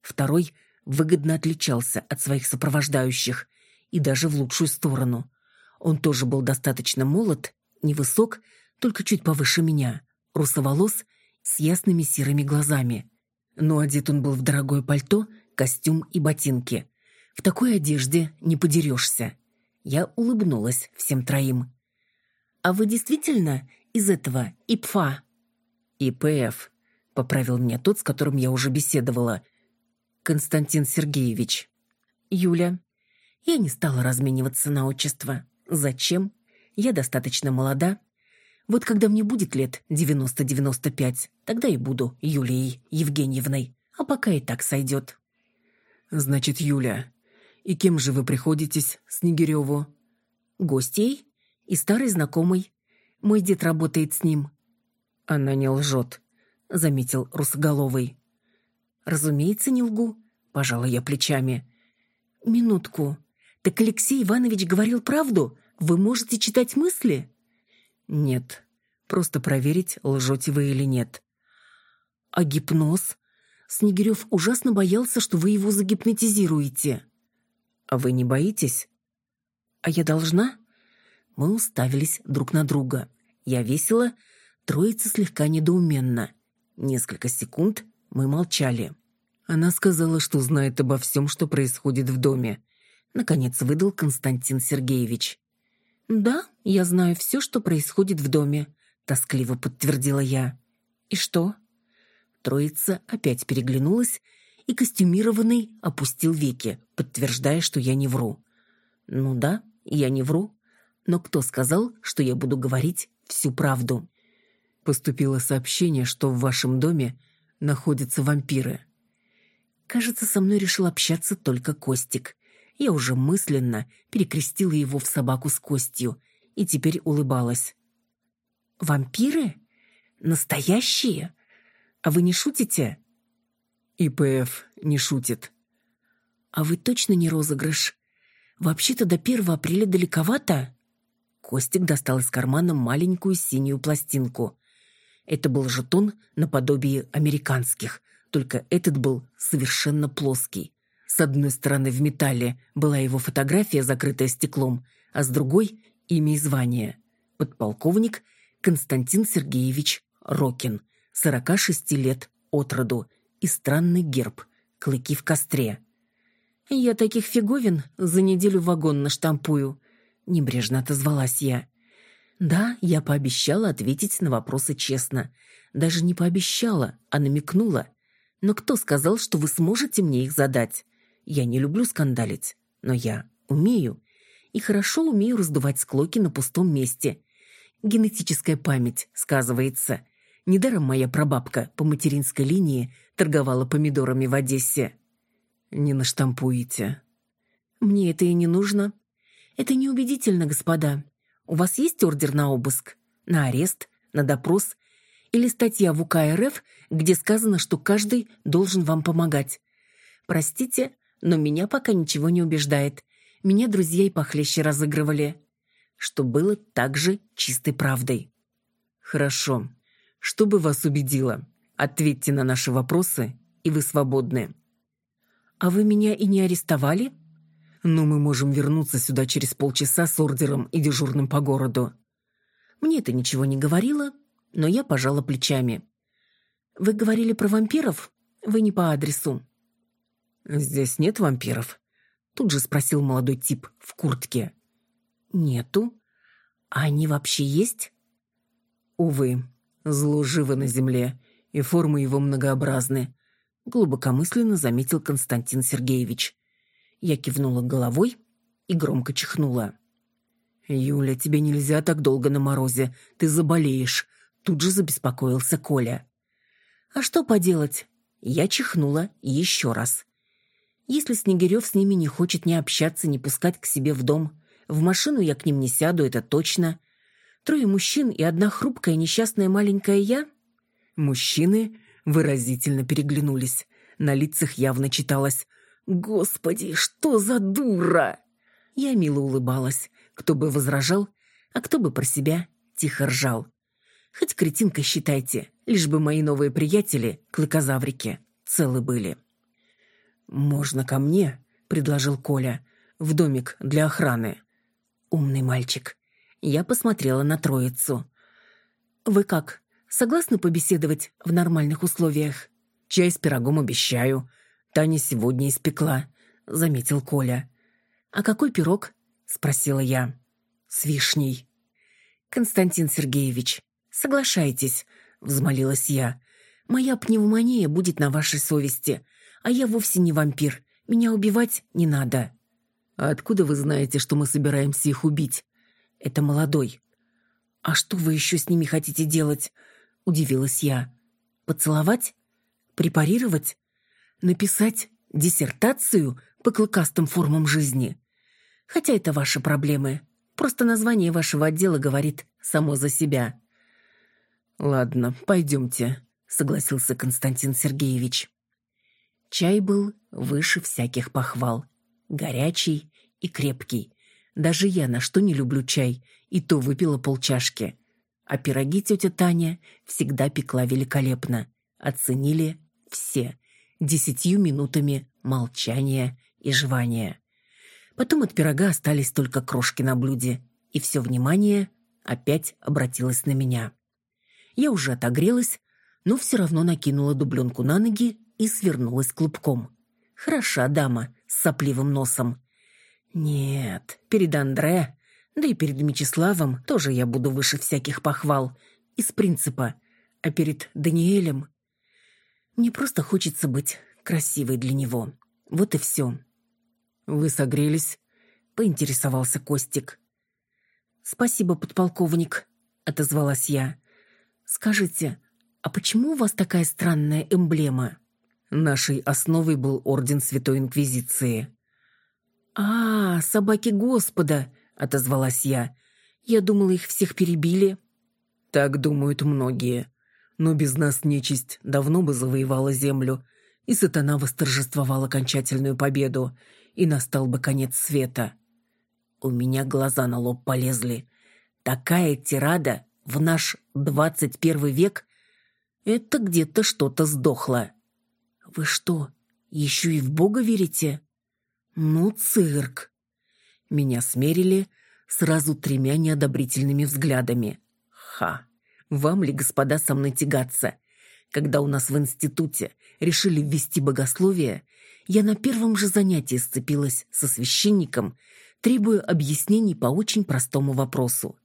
Второй выгодно отличался от своих сопровождающих, и даже в лучшую сторону. Он тоже был достаточно молод, невысок, только чуть повыше меня, русоволос, с ясными серыми глазами. Но одет он был в дорогое пальто, костюм и ботинки. В такой одежде не подерешься. Я улыбнулась всем троим. «А вы действительно из этого ИПФА?» «ИПФ», — поправил меня тот, с которым я уже беседовала. «Константин Сергеевич». «Юля». Я не стала размениваться на отчество. Зачем? Я достаточно молода. Вот когда мне будет лет 90-95, тогда и буду Юлией Евгеньевной. А пока и так сойдет. Значит, Юля. И кем же вы приходитесь Снегиреву? Гостей и старой знакомой. Мой дед работает с ним. Она не лжет, заметил Русоголовый. Разумеется, не лгу. Пожала я плечами. Минутку. Так Алексей Иванович говорил правду? Вы можете читать мысли? Нет. Просто проверить, лжете вы или нет. А гипноз? Снегирев ужасно боялся, что вы его загипнотизируете. А вы не боитесь? А я должна? Мы уставились друг на друга. Я весело, троица слегка недоуменно. Несколько секунд мы молчали. Она сказала, что знает обо всем, что происходит в доме. Наконец выдал Константин Сергеевич. «Да, я знаю все, что происходит в доме», — тоскливо подтвердила я. «И что?» Троица опять переглянулась, и костюмированный опустил веки, подтверждая, что я не вру. «Ну да, я не вру. Но кто сказал, что я буду говорить всю правду?» Поступило сообщение, что в вашем доме находятся вампиры. Кажется, со мной решил общаться только Костик. Я уже мысленно перекрестила его в собаку с костью и теперь улыбалась. «Вампиры? Настоящие? А вы не шутите?» «ИПФ не шутит». «А вы точно не розыгрыш? Вообще-то до 1 апреля далековато?» Костик достал из кармана маленькую синюю пластинку. Это был жетон наподобие американских, только этот был совершенно плоский. С одной стороны в металле была его фотография, закрытая стеклом, а с другой — имя и звание. Подполковник Константин Сергеевич Рокин, 46 лет от роду, и странный герб — клыки в костре. «Я таких фиговин за неделю вагон наштампую», — небрежно отозвалась я. Да, я пообещала ответить на вопросы честно. Даже не пообещала, а намекнула. Но кто сказал, что вы сможете мне их задать? Я не люблю скандалить, но я умею. И хорошо умею раздувать склоки на пустом месте. Генетическая память сказывается. Недаром моя прабабка по материнской линии торговала помидорами в Одессе. Не наштампуете. Мне это и не нужно. Это неубедительно, господа. У вас есть ордер на обыск? На арест? На допрос? Или статья в УК РФ, где сказано, что каждый должен вам помогать? Простите, но меня пока ничего не убеждает. Меня друзья и похлеще разыгрывали. Что было также чистой правдой. Хорошо. Что бы вас убедило? Ответьте на наши вопросы, и вы свободны. А вы меня и не арестовали? Ну, мы можем вернуться сюда через полчаса с ордером и дежурным по городу. Мне это ничего не говорило, но я пожала плечами. Вы говорили про вампиров? Вы не по адресу. «Здесь нет вампиров?» Тут же спросил молодой тип в куртке. «Нету. А они вообще есть?» «Увы, зло живо на земле, и формы его многообразны», глубокомысленно заметил Константин Сергеевич. Я кивнула головой и громко чихнула. «Юля, тебе нельзя так долго на морозе, ты заболеешь», тут же забеспокоился Коля. «А что поделать?» Я чихнула еще раз. Если Снегирев с ними не хочет ни общаться, ни пускать к себе в дом, в машину я к ним не сяду, это точно. Трое мужчин и одна хрупкая несчастная маленькая я? Мужчины выразительно переглянулись. На лицах явно читалось «Господи, что за дура!» Я мило улыбалась. Кто бы возражал, а кто бы про себя тихо ржал. Хоть кретинка считайте, лишь бы мои новые приятели, клыкозаврики, целы были. «Можно ко мне?» — предложил Коля. «В домик для охраны». Умный мальчик. Я посмотрела на троицу. «Вы как, согласны побеседовать в нормальных условиях?» «Чай с пирогом обещаю. Таня сегодня испекла», — заметил Коля. «А какой пирог?» — спросила я. «С вишней». «Константин Сергеевич, соглашайтесь», — взмолилась я. «Моя пневмония будет на вашей совести, а я вовсе не вампир. Меня убивать не надо». «А откуда вы знаете, что мы собираемся их убить?» «Это молодой». «А что вы еще с ними хотите делать?» — удивилась я. «Поцеловать? Препарировать? Написать диссертацию по клыкастым формам жизни? Хотя это ваши проблемы. Просто название вашего отдела говорит само за себя». «Ладно, пойдемте», — согласился Константин Сергеевич. Чай был выше всяких похвал. Горячий и крепкий. Даже я, на что не люблю чай, и то выпила полчашки. А пироги тетя Таня всегда пекла великолепно. Оценили все. Десятью минутами молчания и жевания. Потом от пирога остались только крошки на блюде, и все внимание опять обратилось на меня. Я уже отогрелась, но все равно накинула дубленку на ноги и свернулась клубком. Хороша дама с сопливым носом. Нет, перед Андре, да и перед Мечиславом тоже я буду выше всяких похвал. Из принципа. А перед Даниэлем... Мне просто хочется быть красивой для него. Вот и все. «Вы согрелись?» — поинтересовался Костик. «Спасибо, подполковник», — отозвалась я. «Скажите, а почему у вас такая странная эмблема?» Нашей основой был Орден Святой Инквизиции. «А, собаки Господа!» — отозвалась я. «Я думала, их всех перебили». «Так думают многие. Но без нас нечисть давно бы завоевала землю, и сатана восторжествовал окончательную победу, и настал бы конец света». У меня глаза на лоб полезли. Такая тирада в наш двадцать первый век — это где-то что-то сдохло. «Вы что, еще и в Бога верите?» «Ну, цирк!» Меня смерили сразу тремя неодобрительными взглядами. «Ха! Вам ли, господа, со мной тягаться? Когда у нас в институте решили ввести богословие, я на первом же занятии сцепилась со священником, требуя объяснений по очень простому вопросу.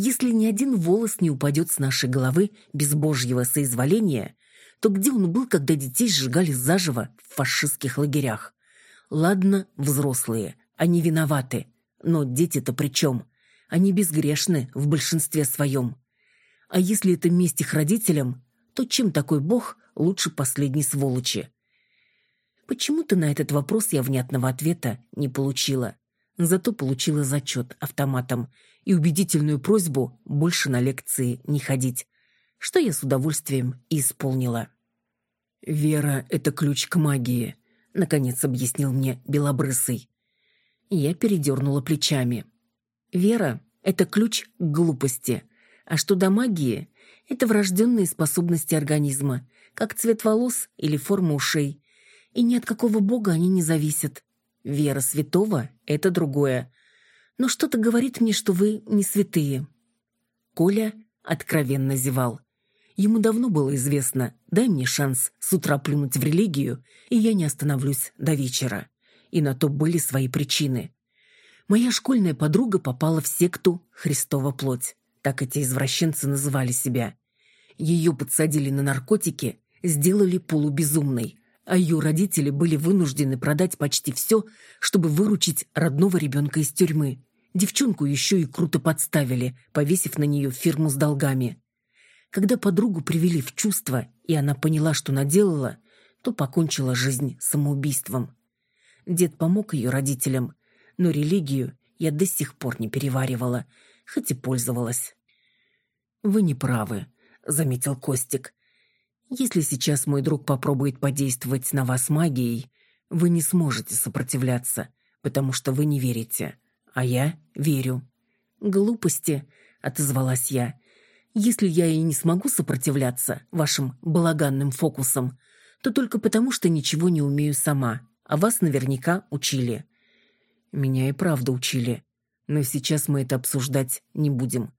Если ни один волос не упадет с нашей головы без божьего соизволения, то где он был, когда детей сжигали заживо в фашистских лагерях? Ладно, взрослые, они виноваты. Но дети-то при чем? Они безгрешны в большинстве своем. А если это месть их родителям, то чем такой бог лучше последней сволочи? Почему-то на этот вопрос я внятного ответа не получила. Зато получила зачет автоматом и убедительную просьбу больше на лекции не ходить, что я с удовольствием и исполнила. «Вера — это ключ к магии», — наконец объяснил мне Белобрысый. Я передернула плечами. «Вера — это ключ к глупости, а что до магии — это врожденные способности организма, как цвет волос или форма ушей, и ни от какого бога они не зависят. Вера святого — это другое. Но что-то говорит мне, что вы не святые». Коля откровенно зевал. Ему давно было известно, дай мне шанс с утра плюнуть в религию, и я не остановлюсь до вечера. И на то были свои причины. Моя школьная подруга попала в секту «Христова плоть». Так эти извращенцы называли себя. Ее подсадили на наркотики, сделали полубезумной, а ее родители были вынуждены продать почти все, чтобы выручить родного ребенка из тюрьмы. Девчонку еще и круто подставили, повесив на нее фирму с долгами. Когда подругу привели в чувство, и она поняла, что наделала, то покончила жизнь самоубийством. Дед помог ее родителям, но религию я до сих пор не переваривала, хоть и пользовалась. «Вы не правы», — заметил Костик. «Если сейчас мой друг попробует подействовать на вас магией, вы не сможете сопротивляться, потому что вы не верите, а я верю». «Глупости», — отозвалась я. Если я и не смогу сопротивляться вашим балаганным фокусам, то только потому, что ничего не умею сама, а вас наверняка учили». «Меня и правда учили. Но сейчас мы это обсуждать не будем.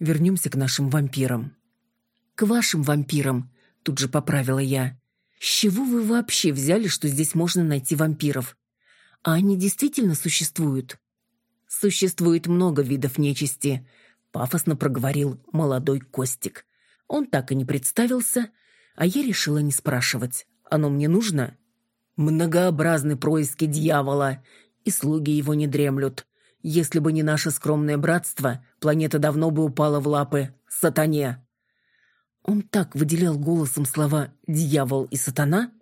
Вернемся к нашим вампирам. К вашим вампирам, тут же поправила я. С чего вы вообще взяли, что здесь можно найти вампиров? А они действительно существуют? Существует много видов нечисти, пафосно проговорил молодой Костик. Он так и не представился, а я решила не спрашивать. Оно мне нужно? Многообразны происки дьявола, и слуги его не дремлют. Если бы не наше скромное братство, планета давно бы упала в лапы сатане. Он так выделял голосом слова «дьявол» и «сатана»,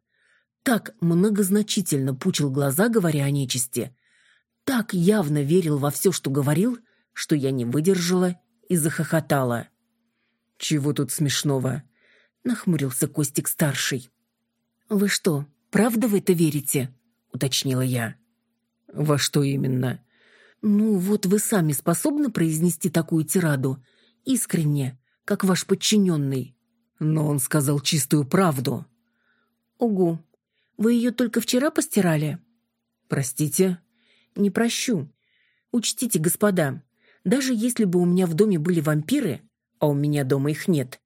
так многозначительно пучил глаза, говоря о нечисти, так явно верил во все, что говорил, что я не выдержала и захохотала. «Чего тут смешного?» — нахмурился Костик-старший. «Вы что, правда в это верите?» — уточнила я. «Во что именно?» «Ну, вот вы сами способны произнести такую тираду? Искренне, как ваш подчиненный?» Но он сказал чистую правду. «Угу. Вы ее только вчера постирали?» «Простите?» «Не прощу. Учтите, господа, даже если бы у меня в доме были вампиры, а у меня дома их нет,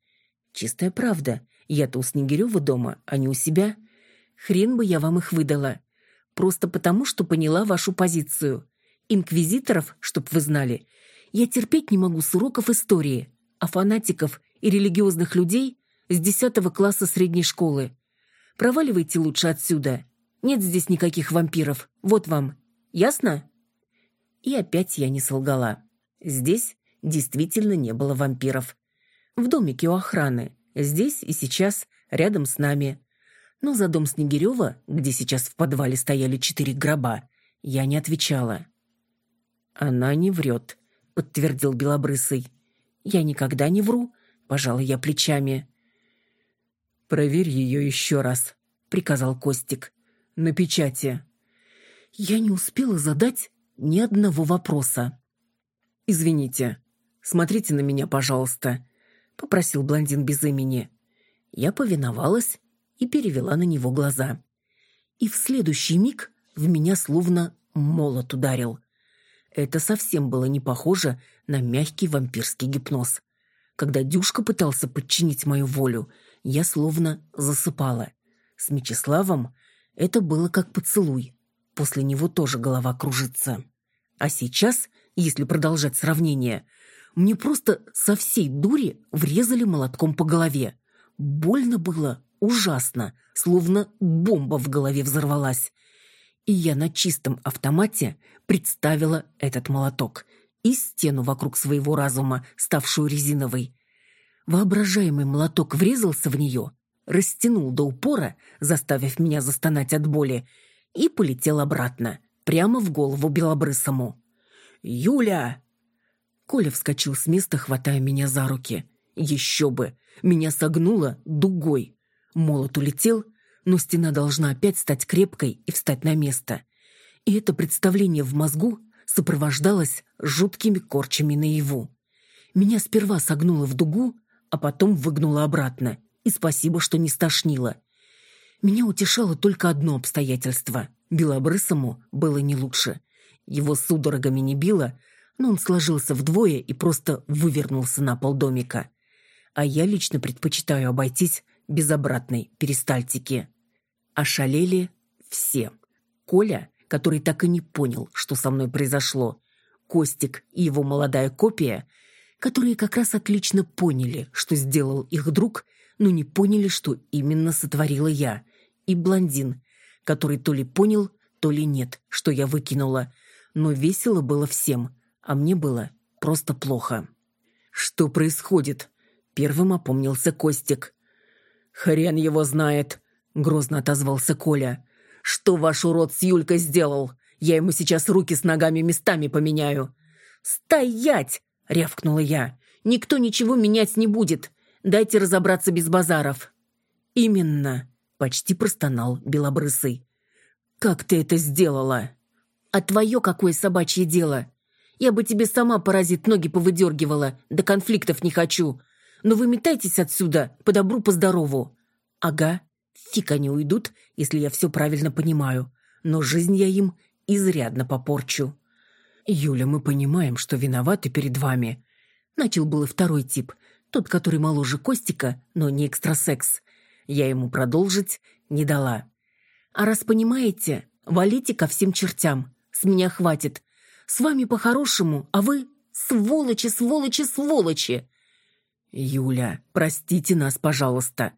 чистая правда, я-то у Снегирева дома, а не у себя, хрен бы я вам их выдала. Просто потому, что поняла вашу позицию. Инквизиторов, чтоб вы знали, я терпеть не могу с уроков истории, а фанатиков и религиозных людей с десятого класса средней школы. Проваливайте лучше отсюда. Нет здесь никаких вампиров. Вот вам. Ясно? И опять я не солгала. Здесь действительно не было вампиров. В домике у охраны. Здесь и сейчас, рядом с нами. Но за дом Снегирева, где сейчас в подвале стояли четыре гроба, я не отвечала. «Она не врет», — подтвердил Белобрысый. «Я никогда не вру», — пожала я плечами. «Проверь ее еще раз», — приказал Костик. «На печати». Я не успела задать ни одного вопроса. «Извините, смотрите на меня, пожалуйста», — попросил блондин без имени. Я повиновалась и перевела на него глаза. И в следующий миг в меня словно молот ударил. Это совсем было не похоже на мягкий вампирский гипноз. Когда Дюшка пытался подчинить мою волю, я словно засыпала. С Мечиславом это было как поцелуй. После него тоже голова кружится. А сейчас, если продолжать сравнение, мне просто со всей дури врезали молотком по голове. Больно было ужасно, словно бомба в голове взорвалась. И я на чистом автомате представила этот молоток и стену вокруг своего разума, ставшую резиновой. Воображаемый молоток врезался в нее, растянул до упора, заставив меня застонать от боли, и полетел обратно, прямо в голову белобрысому. «Юля!» Коля вскочил с места, хватая меня за руки. «Еще бы! Меня согнуло дугой!» Молот улетел, но стена должна опять стать крепкой и встать на место. И это представление в мозгу сопровождалось жуткими корчами наяву. Меня сперва согнуло в дугу, а потом выгнуло обратно. И спасибо, что не стошнило. Меня утешало только одно обстоятельство. Белобрысому было не лучше. Его судорогами не било, но он сложился вдвое и просто вывернулся на пол домика. А я лично предпочитаю обойтись без обратной перистальтики. Ошалели все. Коля, который так и не понял, что со мной произошло, Костик и его молодая копия, которые как раз отлично поняли, что сделал их друг, но не поняли, что именно сотворила я, и блондин, который то ли понял, то ли нет, что я выкинула, но весело было всем, а мне было просто плохо. «Что происходит?» — первым опомнился Костик. «Хрен его знает», Грозно отозвался Коля. «Что ваш урод с Юлькой сделал? Я ему сейчас руки с ногами местами поменяю». «Стоять!» — рявкнула я. «Никто ничего менять не будет. Дайте разобраться без базаров». «Именно», — почти простонал Белобрысый. «Как ты это сделала?» «А твое какое собачье дело? Я бы тебе сама, паразит, ноги повыдергивала, да конфликтов не хочу. Но вы метайтесь отсюда, по добру, по здорову». «Ага», Фиг они уйдут, если я все правильно понимаю. Но жизнь я им изрядно попорчу. «Юля, мы понимаем, что виноваты перед вами». Начал был и второй тип, тот, который моложе Костика, но не экстрасекс. Я ему продолжить не дала. «А раз понимаете, валите ко всем чертям. С меня хватит. С вами по-хорошему, а вы сволочи, сволочи, сволочи!» «Юля, простите нас, пожалуйста.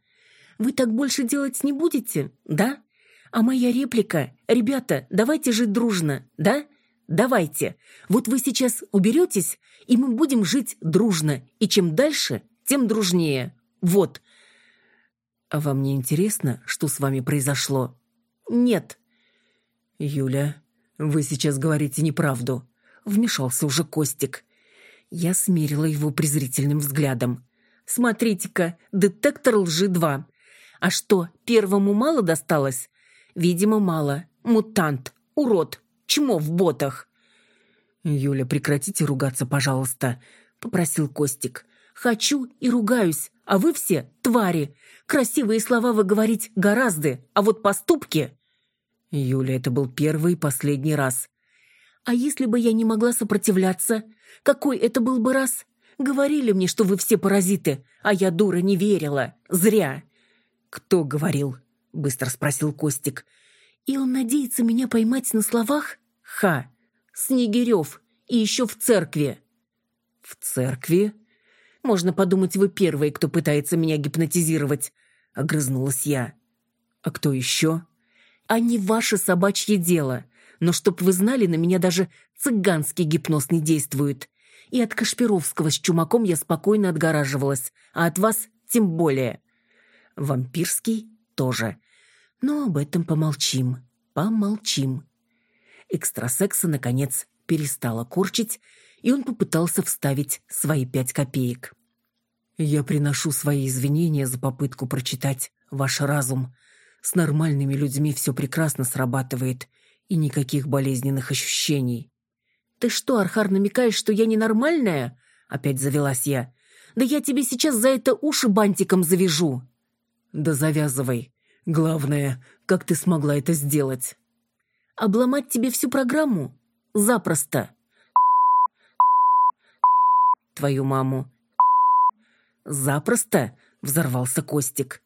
Вы так больше делать не будете, да? А моя реплика «Ребята, давайте жить дружно», да? Давайте. Вот вы сейчас уберетесь, и мы будем жить дружно. И чем дальше, тем дружнее. Вот. А вам не интересно, что с вами произошло? Нет. Юля, вы сейчас говорите неправду. Вмешался уже Костик. Я смерила его презрительным взглядом. Смотрите-ка, детектор лжи-2. А что, первому мало досталось? Видимо, мало. Мутант, урод, чмо в ботах. «Юля, прекратите ругаться, пожалуйста», — попросил Костик. «Хочу и ругаюсь, а вы все твари. Красивые слова вы говорить гораздо, а вот поступки...» «Юля, это был первый и последний раз». «А если бы я не могла сопротивляться? Какой это был бы раз? Говорили мне, что вы все паразиты, а я, дура, не верила. Зря». «Кто говорил?» — быстро спросил Костик. «И он надеется меня поймать на словах? Ха! Снегирев, и еще в церкви». «В церкви?» «Можно подумать, вы первые, кто пытается меня гипнотизировать», — огрызнулась я. «А кто еще?» «А не ваше собачье дело. Но чтоб вы знали, на меня даже цыганский гипноз не действует. И от Кашпировского с чумаком я спокойно отгораживалась, а от вас тем более. Вампирский тоже. Но об этом помолчим, помолчим. Экстрасекса, наконец, перестала корчить, и он попытался вставить свои пять копеек. «Я приношу свои извинения за попытку прочитать ваш разум. С нормальными людьми все прекрасно срабатывает, и никаких болезненных ощущений». «Ты что, Архар, намекаешь, что я ненормальная?» Опять завелась я. «Да я тебе сейчас за это уши бантиком завяжу!» «Да завязывай. Главное, как ты смогла это сделать?» «Обломать тебе всю программу? Запросто!» «Твою маму!» «Запросто!» — взорвался Костик.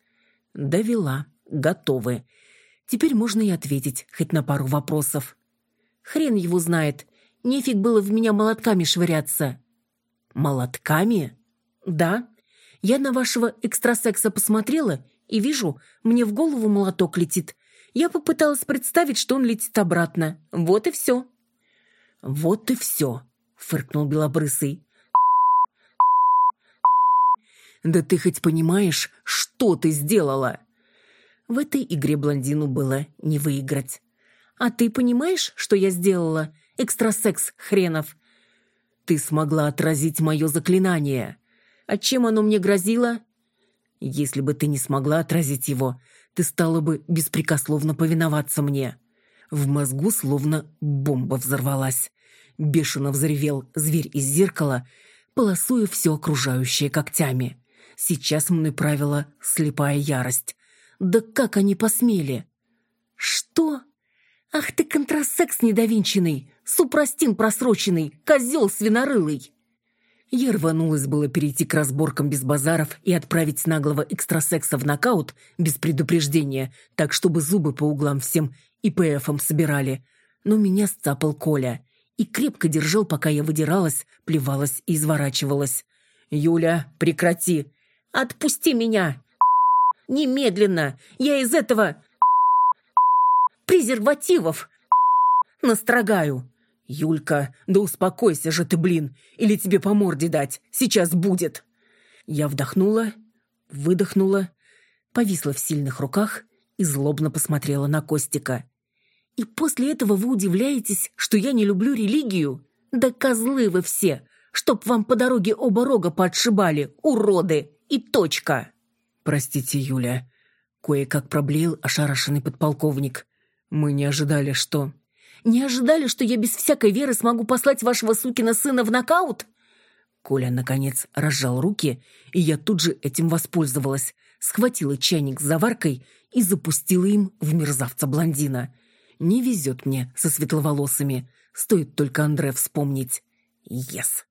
«Довела. Готовы. Теперь можно и ответить хоть на пару вопросов. Хрен его знает. Нефиг было в меня молотками швыряться». «Молотками?» «Да. Я на вашего экстрасекса посмотрела и вижу, мне в голову молоток летит. Я попыталась представить, что он летит обратно. Вот и все». «Вот и все», — фыркнул Белобрысый. «Да ты хоть понимаешь, что ты сделала?» В этой игре блондину было не выиграть. «А ты понимаешь, что я сделала? Экстрасекс хренов!» «Ты смогла отразить мое заклинание!» «А чем оно мне грозило?» «Если бы ты не смогла отразить его, ты стала бы беспрекословно повиноваться мне». В мозгу словно бомба взорвалась. Бешено взревел зверь из зеркала, полосуя все окружающее когтями. Сейчас мной правила слепая ярость. Да как они посмели? Что? Ах ты контрасекс недовинченный, супрастин просроченный, козел свинорылый! Я рванулась было перейти к разборкам без базаров и отправить наглого экстрасекса в нокаут без предупреждения, так чтобы зубы по углам всем ИПФом собирали. Но меня сцапал Коля и крепко держал, пока я выдиралась, плевалась и изворачивалась. «Юля, прекрати! Отпусти меня! Немедленно! Я из этого... презервативов настрогаю!» «Юлька, да успокойся же ты, блин, или тебе по морде дать, сейчас будет!» Я вдохнула, выдохнула, повисла в сильных руках и злобно посмотрела на Костика. «И после этого вы удивляетесь, что я не люблю религию? Да козлы вы все! Чтоб вам по дороге оба рога подшибали, уроды! И точка!» «Простите, Юля», — кое-как проблеял ошарашенный подполковник. «Мы не ожидали, что...» «Не ожидали, что я без всякой веры смогу послать вашего сукина сына в нокаут?» Коля, наконец, разжал руки, и я тут же этим воспользовалась, схватила чайник с заваркой и запустила им в мерзавца-блондина. Не везет мне со светловолосыми. Стоит только Андре вспомнить. Ес.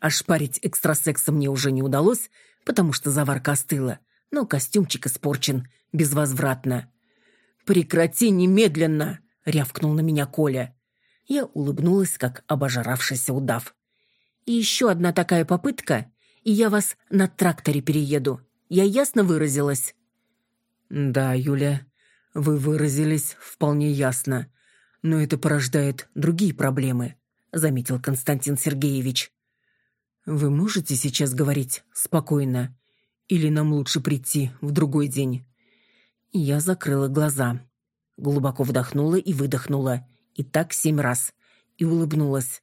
Ошпарить экстрасекса мне уже не удалось, потому что заварка остыла, но костюмчик испорчен безвозвратно. «Прекрати немедленно!» — рявкнул на меня Коля. Я улыбнулась, как обожравшийся удав. «И еще одна такая попытка, и я вас на тракторе перееду. Я ясно выразилась?» «Да, Юля, вы выразились вполне ясно, но это порождает другие проблемы», — заметил Константин Сергеевич. «Вы можете сейчас говорить спокойно? Или нам лучше прийти в другой день?» Я закрыла глаза, глубоко вдохнула и выдохнула, и так семь раз, и улыбнулась.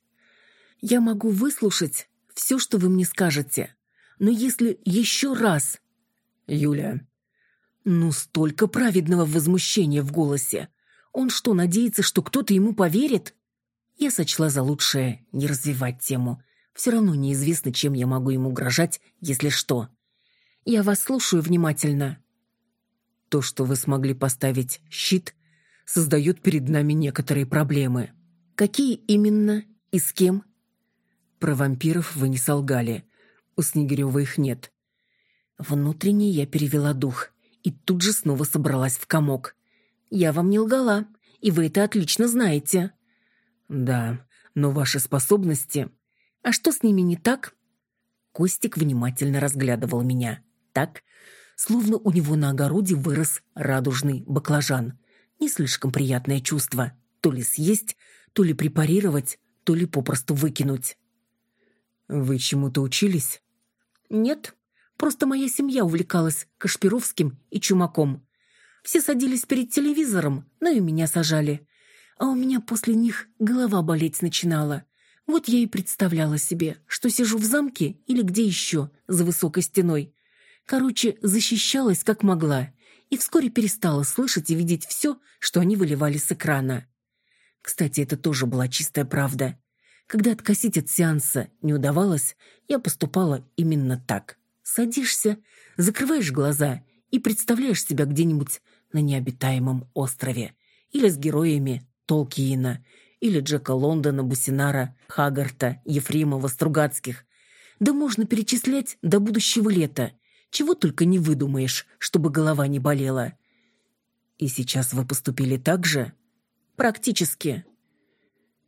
«Я могу выслушать все, что вы мне скажете, но если еще раз...» «Юля...» «Ну, столько праведного возмущения в голосе. Он что, надеется, что кто-то ему поверит?» Я сочла за лучшее не развивать тему. Все равно неизвестно, чем я могу ему угрожать, если что. «Я вас слушаю внимательно». То, что вы смогли поставить щит, создает перед нами некоторые проблемы. Какие именно и с кем? Про вампиров вы не солгали. У Снегирева их нет. Внутренне я перевела дух и тут же снова собралась в комок. Я вам не лгала, и вы это отлично знаете. Да, но ваши способности... А что с ними не так? Костик внимательно разглядывал меня. Так, словно у него на огороде вырос радужный баклажан. Не слишком приятное чувство. То ли съесть, то ли препарировать, то ли попросту выкинуть. «Вы чему-то учились?» «Нет, просто моя семья увлекалась Кашпировским и Чумаком. Все садились перед телевизором, но и меня сажали. А у меня после них голова болеть начинала. Вот я и представляла себе, что сижу в замке или где еще, за высокой стеной, Короче, защищалась как могла и вскоре перестала слышать и видеть все, что они выливали с экрана. Кстати, это тоже была чистая правда. Когда откосить от сеанса не удавалось, я поступала именно так. Садишься, закрываешь глаза и представляешь себя где-нибудь на необитаемом острове. Или с героями Толкиена, или Джека Лондона, Бусинара, Хагарта, Ефремова, Стругацких. Да можно перечислять до будущего лета. Чего только не выдумаешь, чтобы голова не болела. И сейчас вы поступили так же? Практически.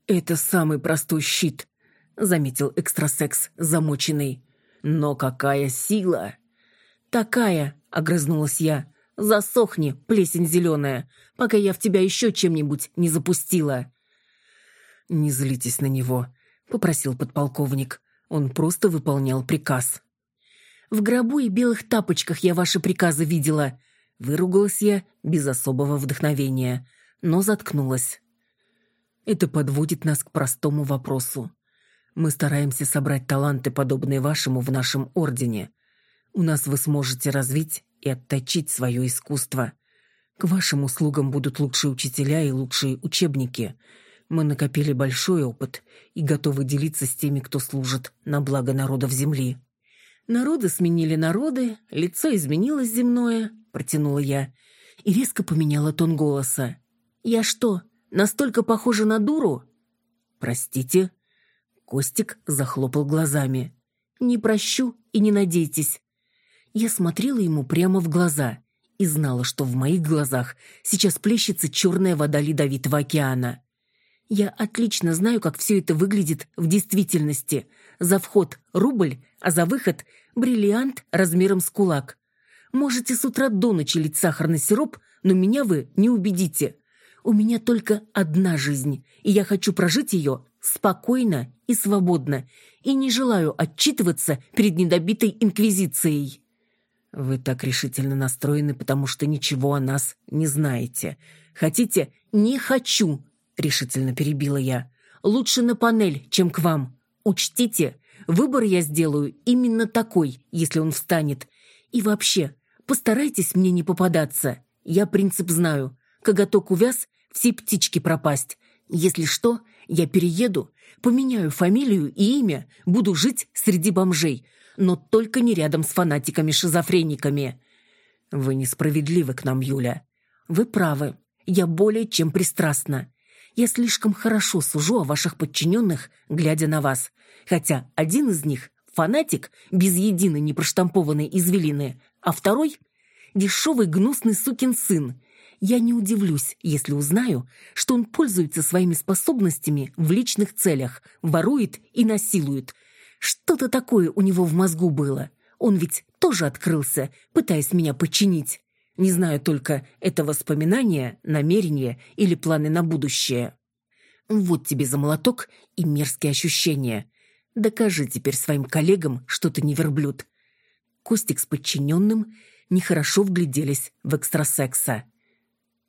Это самый простой щит, заметил экстрасекс замоченный. Но какая сила! Такая, огрызнулась я. Засохни, плесень зеленая, пока я в тебя еще чем-нибудь не запустила. Не злитесь на него, попросил подполковник. Он просто выполнял приказ. В гробу и белых тапочках я ваши приказы видела. Выругалась я без особого вдохновения, но заткнулась. Это подводит нас к простому вопросу. Мы стараемся собрать таланты, подобные вашему, в нашем ордене. У нас вы сможете развить и отточить свое искусство. К вашим услугам будут лучшие учителя и лучшие учебники. Мы накопили большой опыт и готовы делиться с теми, кто служит на благо народов Земли. Народы сменили народы, лицо изменилось земное, протянула я и резко поменяла тон голоса. Я что, настолько похожа на дуру? Простите? Костик захлопал глазами. Не прощу и не надейтесь. Я смотрела ему прямо в глаза и знала, что в моих глазах сейчас плещется черная вода ледовитого океана. Я отлично знаю, как все это выглядит в действительности. За вход рубль, а за выход бриллиант размером с кулак. Можете с утра до ночи лить сахарный сироп, но меня вы не убедите. У меня только одна жизнь, и я хочу прожить ее спокойно и свободно, и не желаю отчитываться перед недобитой инквизицией. Вы так решительно настроены, потому что ничего о нас не знаете. Хотите? Не хочу, решительно перебила я. Лучше на панель, чем к вам. Учтите, Выбор я сделаю именно такой, если он встанет. И вообще, постарайтесь мне не попадаться. Я принцип знаю. Коготок увяз, все птички пропасть. Если что, я перееду, поменяю фамилию и имя, буду жить среди бомжей, но только не рядом с фанатиками-шизофрениками. Вы несправедливы к нам, Юля. Вы правы. Я более чем пристрастна. Я слишком хорошо сужу о ваших подчиненных, глядя на вас. Хотя один из них — фанатик, без единой непроштампованной извилины, а второй — дешевый гнусный сукин сын. Я не удивлюсь, если узнаю, что он пользуется своими способностями в личных целях, ворует и насилует. Что-то такое у него в мозгу было. Он ведь тоже открылся, пытаясь меня подчинить. Не знаю только, это воспоминания, намерения или планы на будущее. Вот тебе за молоток и мерзкие ощущения. Докажи теперь своим коллегам, что ты не верблюд. Костик с подчиненным нехорошо вгляделись в экстрасекса.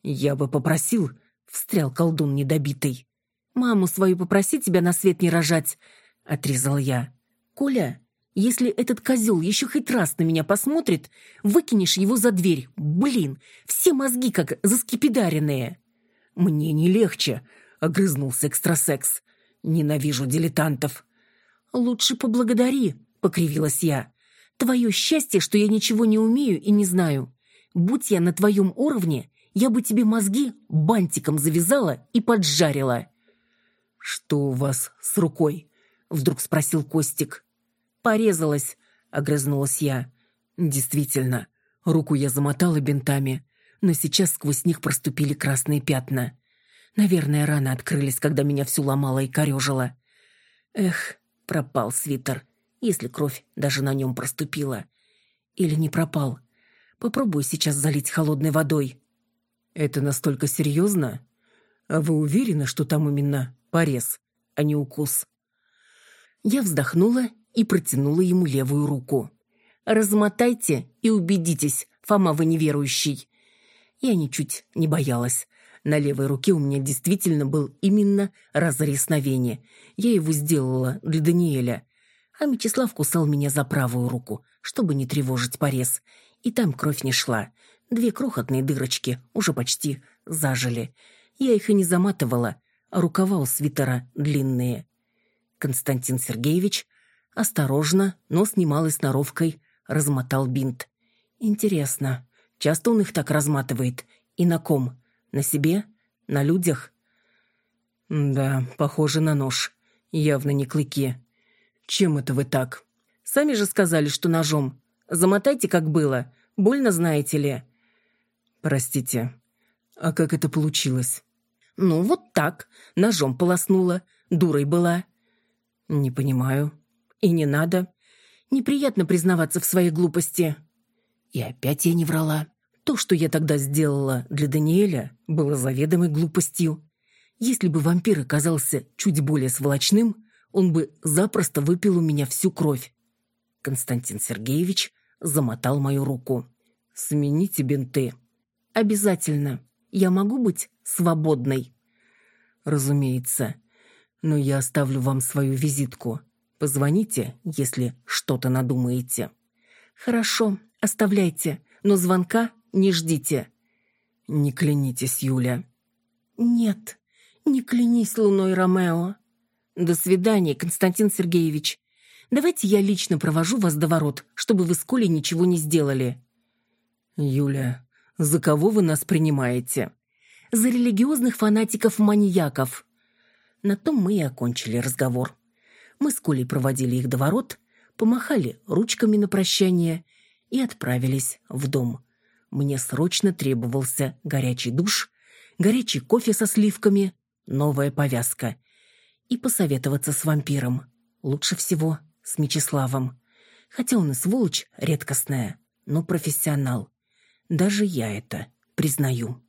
«Я бы попросил», — встрял колдун недобитый. «Маму свою попроси тебя на свет не рожать», — отрезал я. «Коля, если этот козел еще хоть раз на меня посмотрит, выкинешь его за дверь. Блин, все мозги как заскипидаренные. Мне не легче, огрызнулся экстрасекс. Ненавижу дилетантов. Лучше поблагодари, покривилась я. Твое счастье, что я ничего не умею и не знаю. Будь я на твоем уровне, я бы тебе мозги бантиком завязала и поджарила. Что у вас с рукой? Вдруг спросил Костик. «Порезалась», — огрызнулась я. Действительно, руку я замотала бинтами, но сейчас сквозь них проступили красные пятна. Наверное, раны открылись, когда меня всю ломало и корежило. Эх, пропал свитер, если кровь даже на нем проступила. Или не пропал. Попробуй сейчас залить холодной водой. Это настолько серьезно? А вы уверены, что там именно порез, а не укус? Я вздохнула и протянула ему левую руку. «Размотайте и убедитесь, Фома, вы неверующий». Я ничуть не боялась. На левой руке у меня действительно был именно разрез на вене. Я его сделала для Даниэля. А Мечислав кусал меня за правую руку, чтобы не тревожить порез. И там кровь не шла. Две крохотные дырочки уже почти зажили. Я их и не заматывала, а рукава у свитера длинные. Константин Сергеевич Осторожно, но с немалой сноровкой размотал бинт. Интересно, часто он их так разматывает? И на ком? На себе? На людях? Да, похоже на нож. Явно не клыки. Чем это вы так? Сами же сказали, что ножом. Замотайте, как было. Больно, знаете ли. Простите. А как это получилось? Ну, вот так. Ножом полоснула. Дурой была. Не понимаю. И не надо. Неприятно признаваться в своей глупости. И опять я не врала. То, что я тогда сделала для Даниэля, было заведомой глупостью. Если бы вампир оказался чуть более сволочным, он бы запросто выпил у меня всю кровь. Константин Сергеевич замотал мою руку. «Смените бинты». «Обязательно. Я могу быть свободной?» «Разумеется. Но я оставлю вам свою визитку. Позвоните, если что-то надумаете. Хорошо, оставляйте, но звонка не ждите. Не клянитесь, Юля. Нет, не клянись луной Ромео. До свидания, Константин Сергеевич. Давайте я лично провожу вас до ворот, чтобы вы с Колей ничего не сделали. Юля, за кого вы нас принимаете? За религиозных фанатиков-маньяков. На том мы и окончили разговор. Мы с Колей проводили их до ворот, помахали ручками на прощание и отправились в дом. Мне срочно требовался горячий душ, горячий кофе со сливками, новая повязка. И посоветоваться с вампиром. Лучше всего с Мечиславом. Хотя он и сволочь редкостная, но профессионал. Даже я это признаю.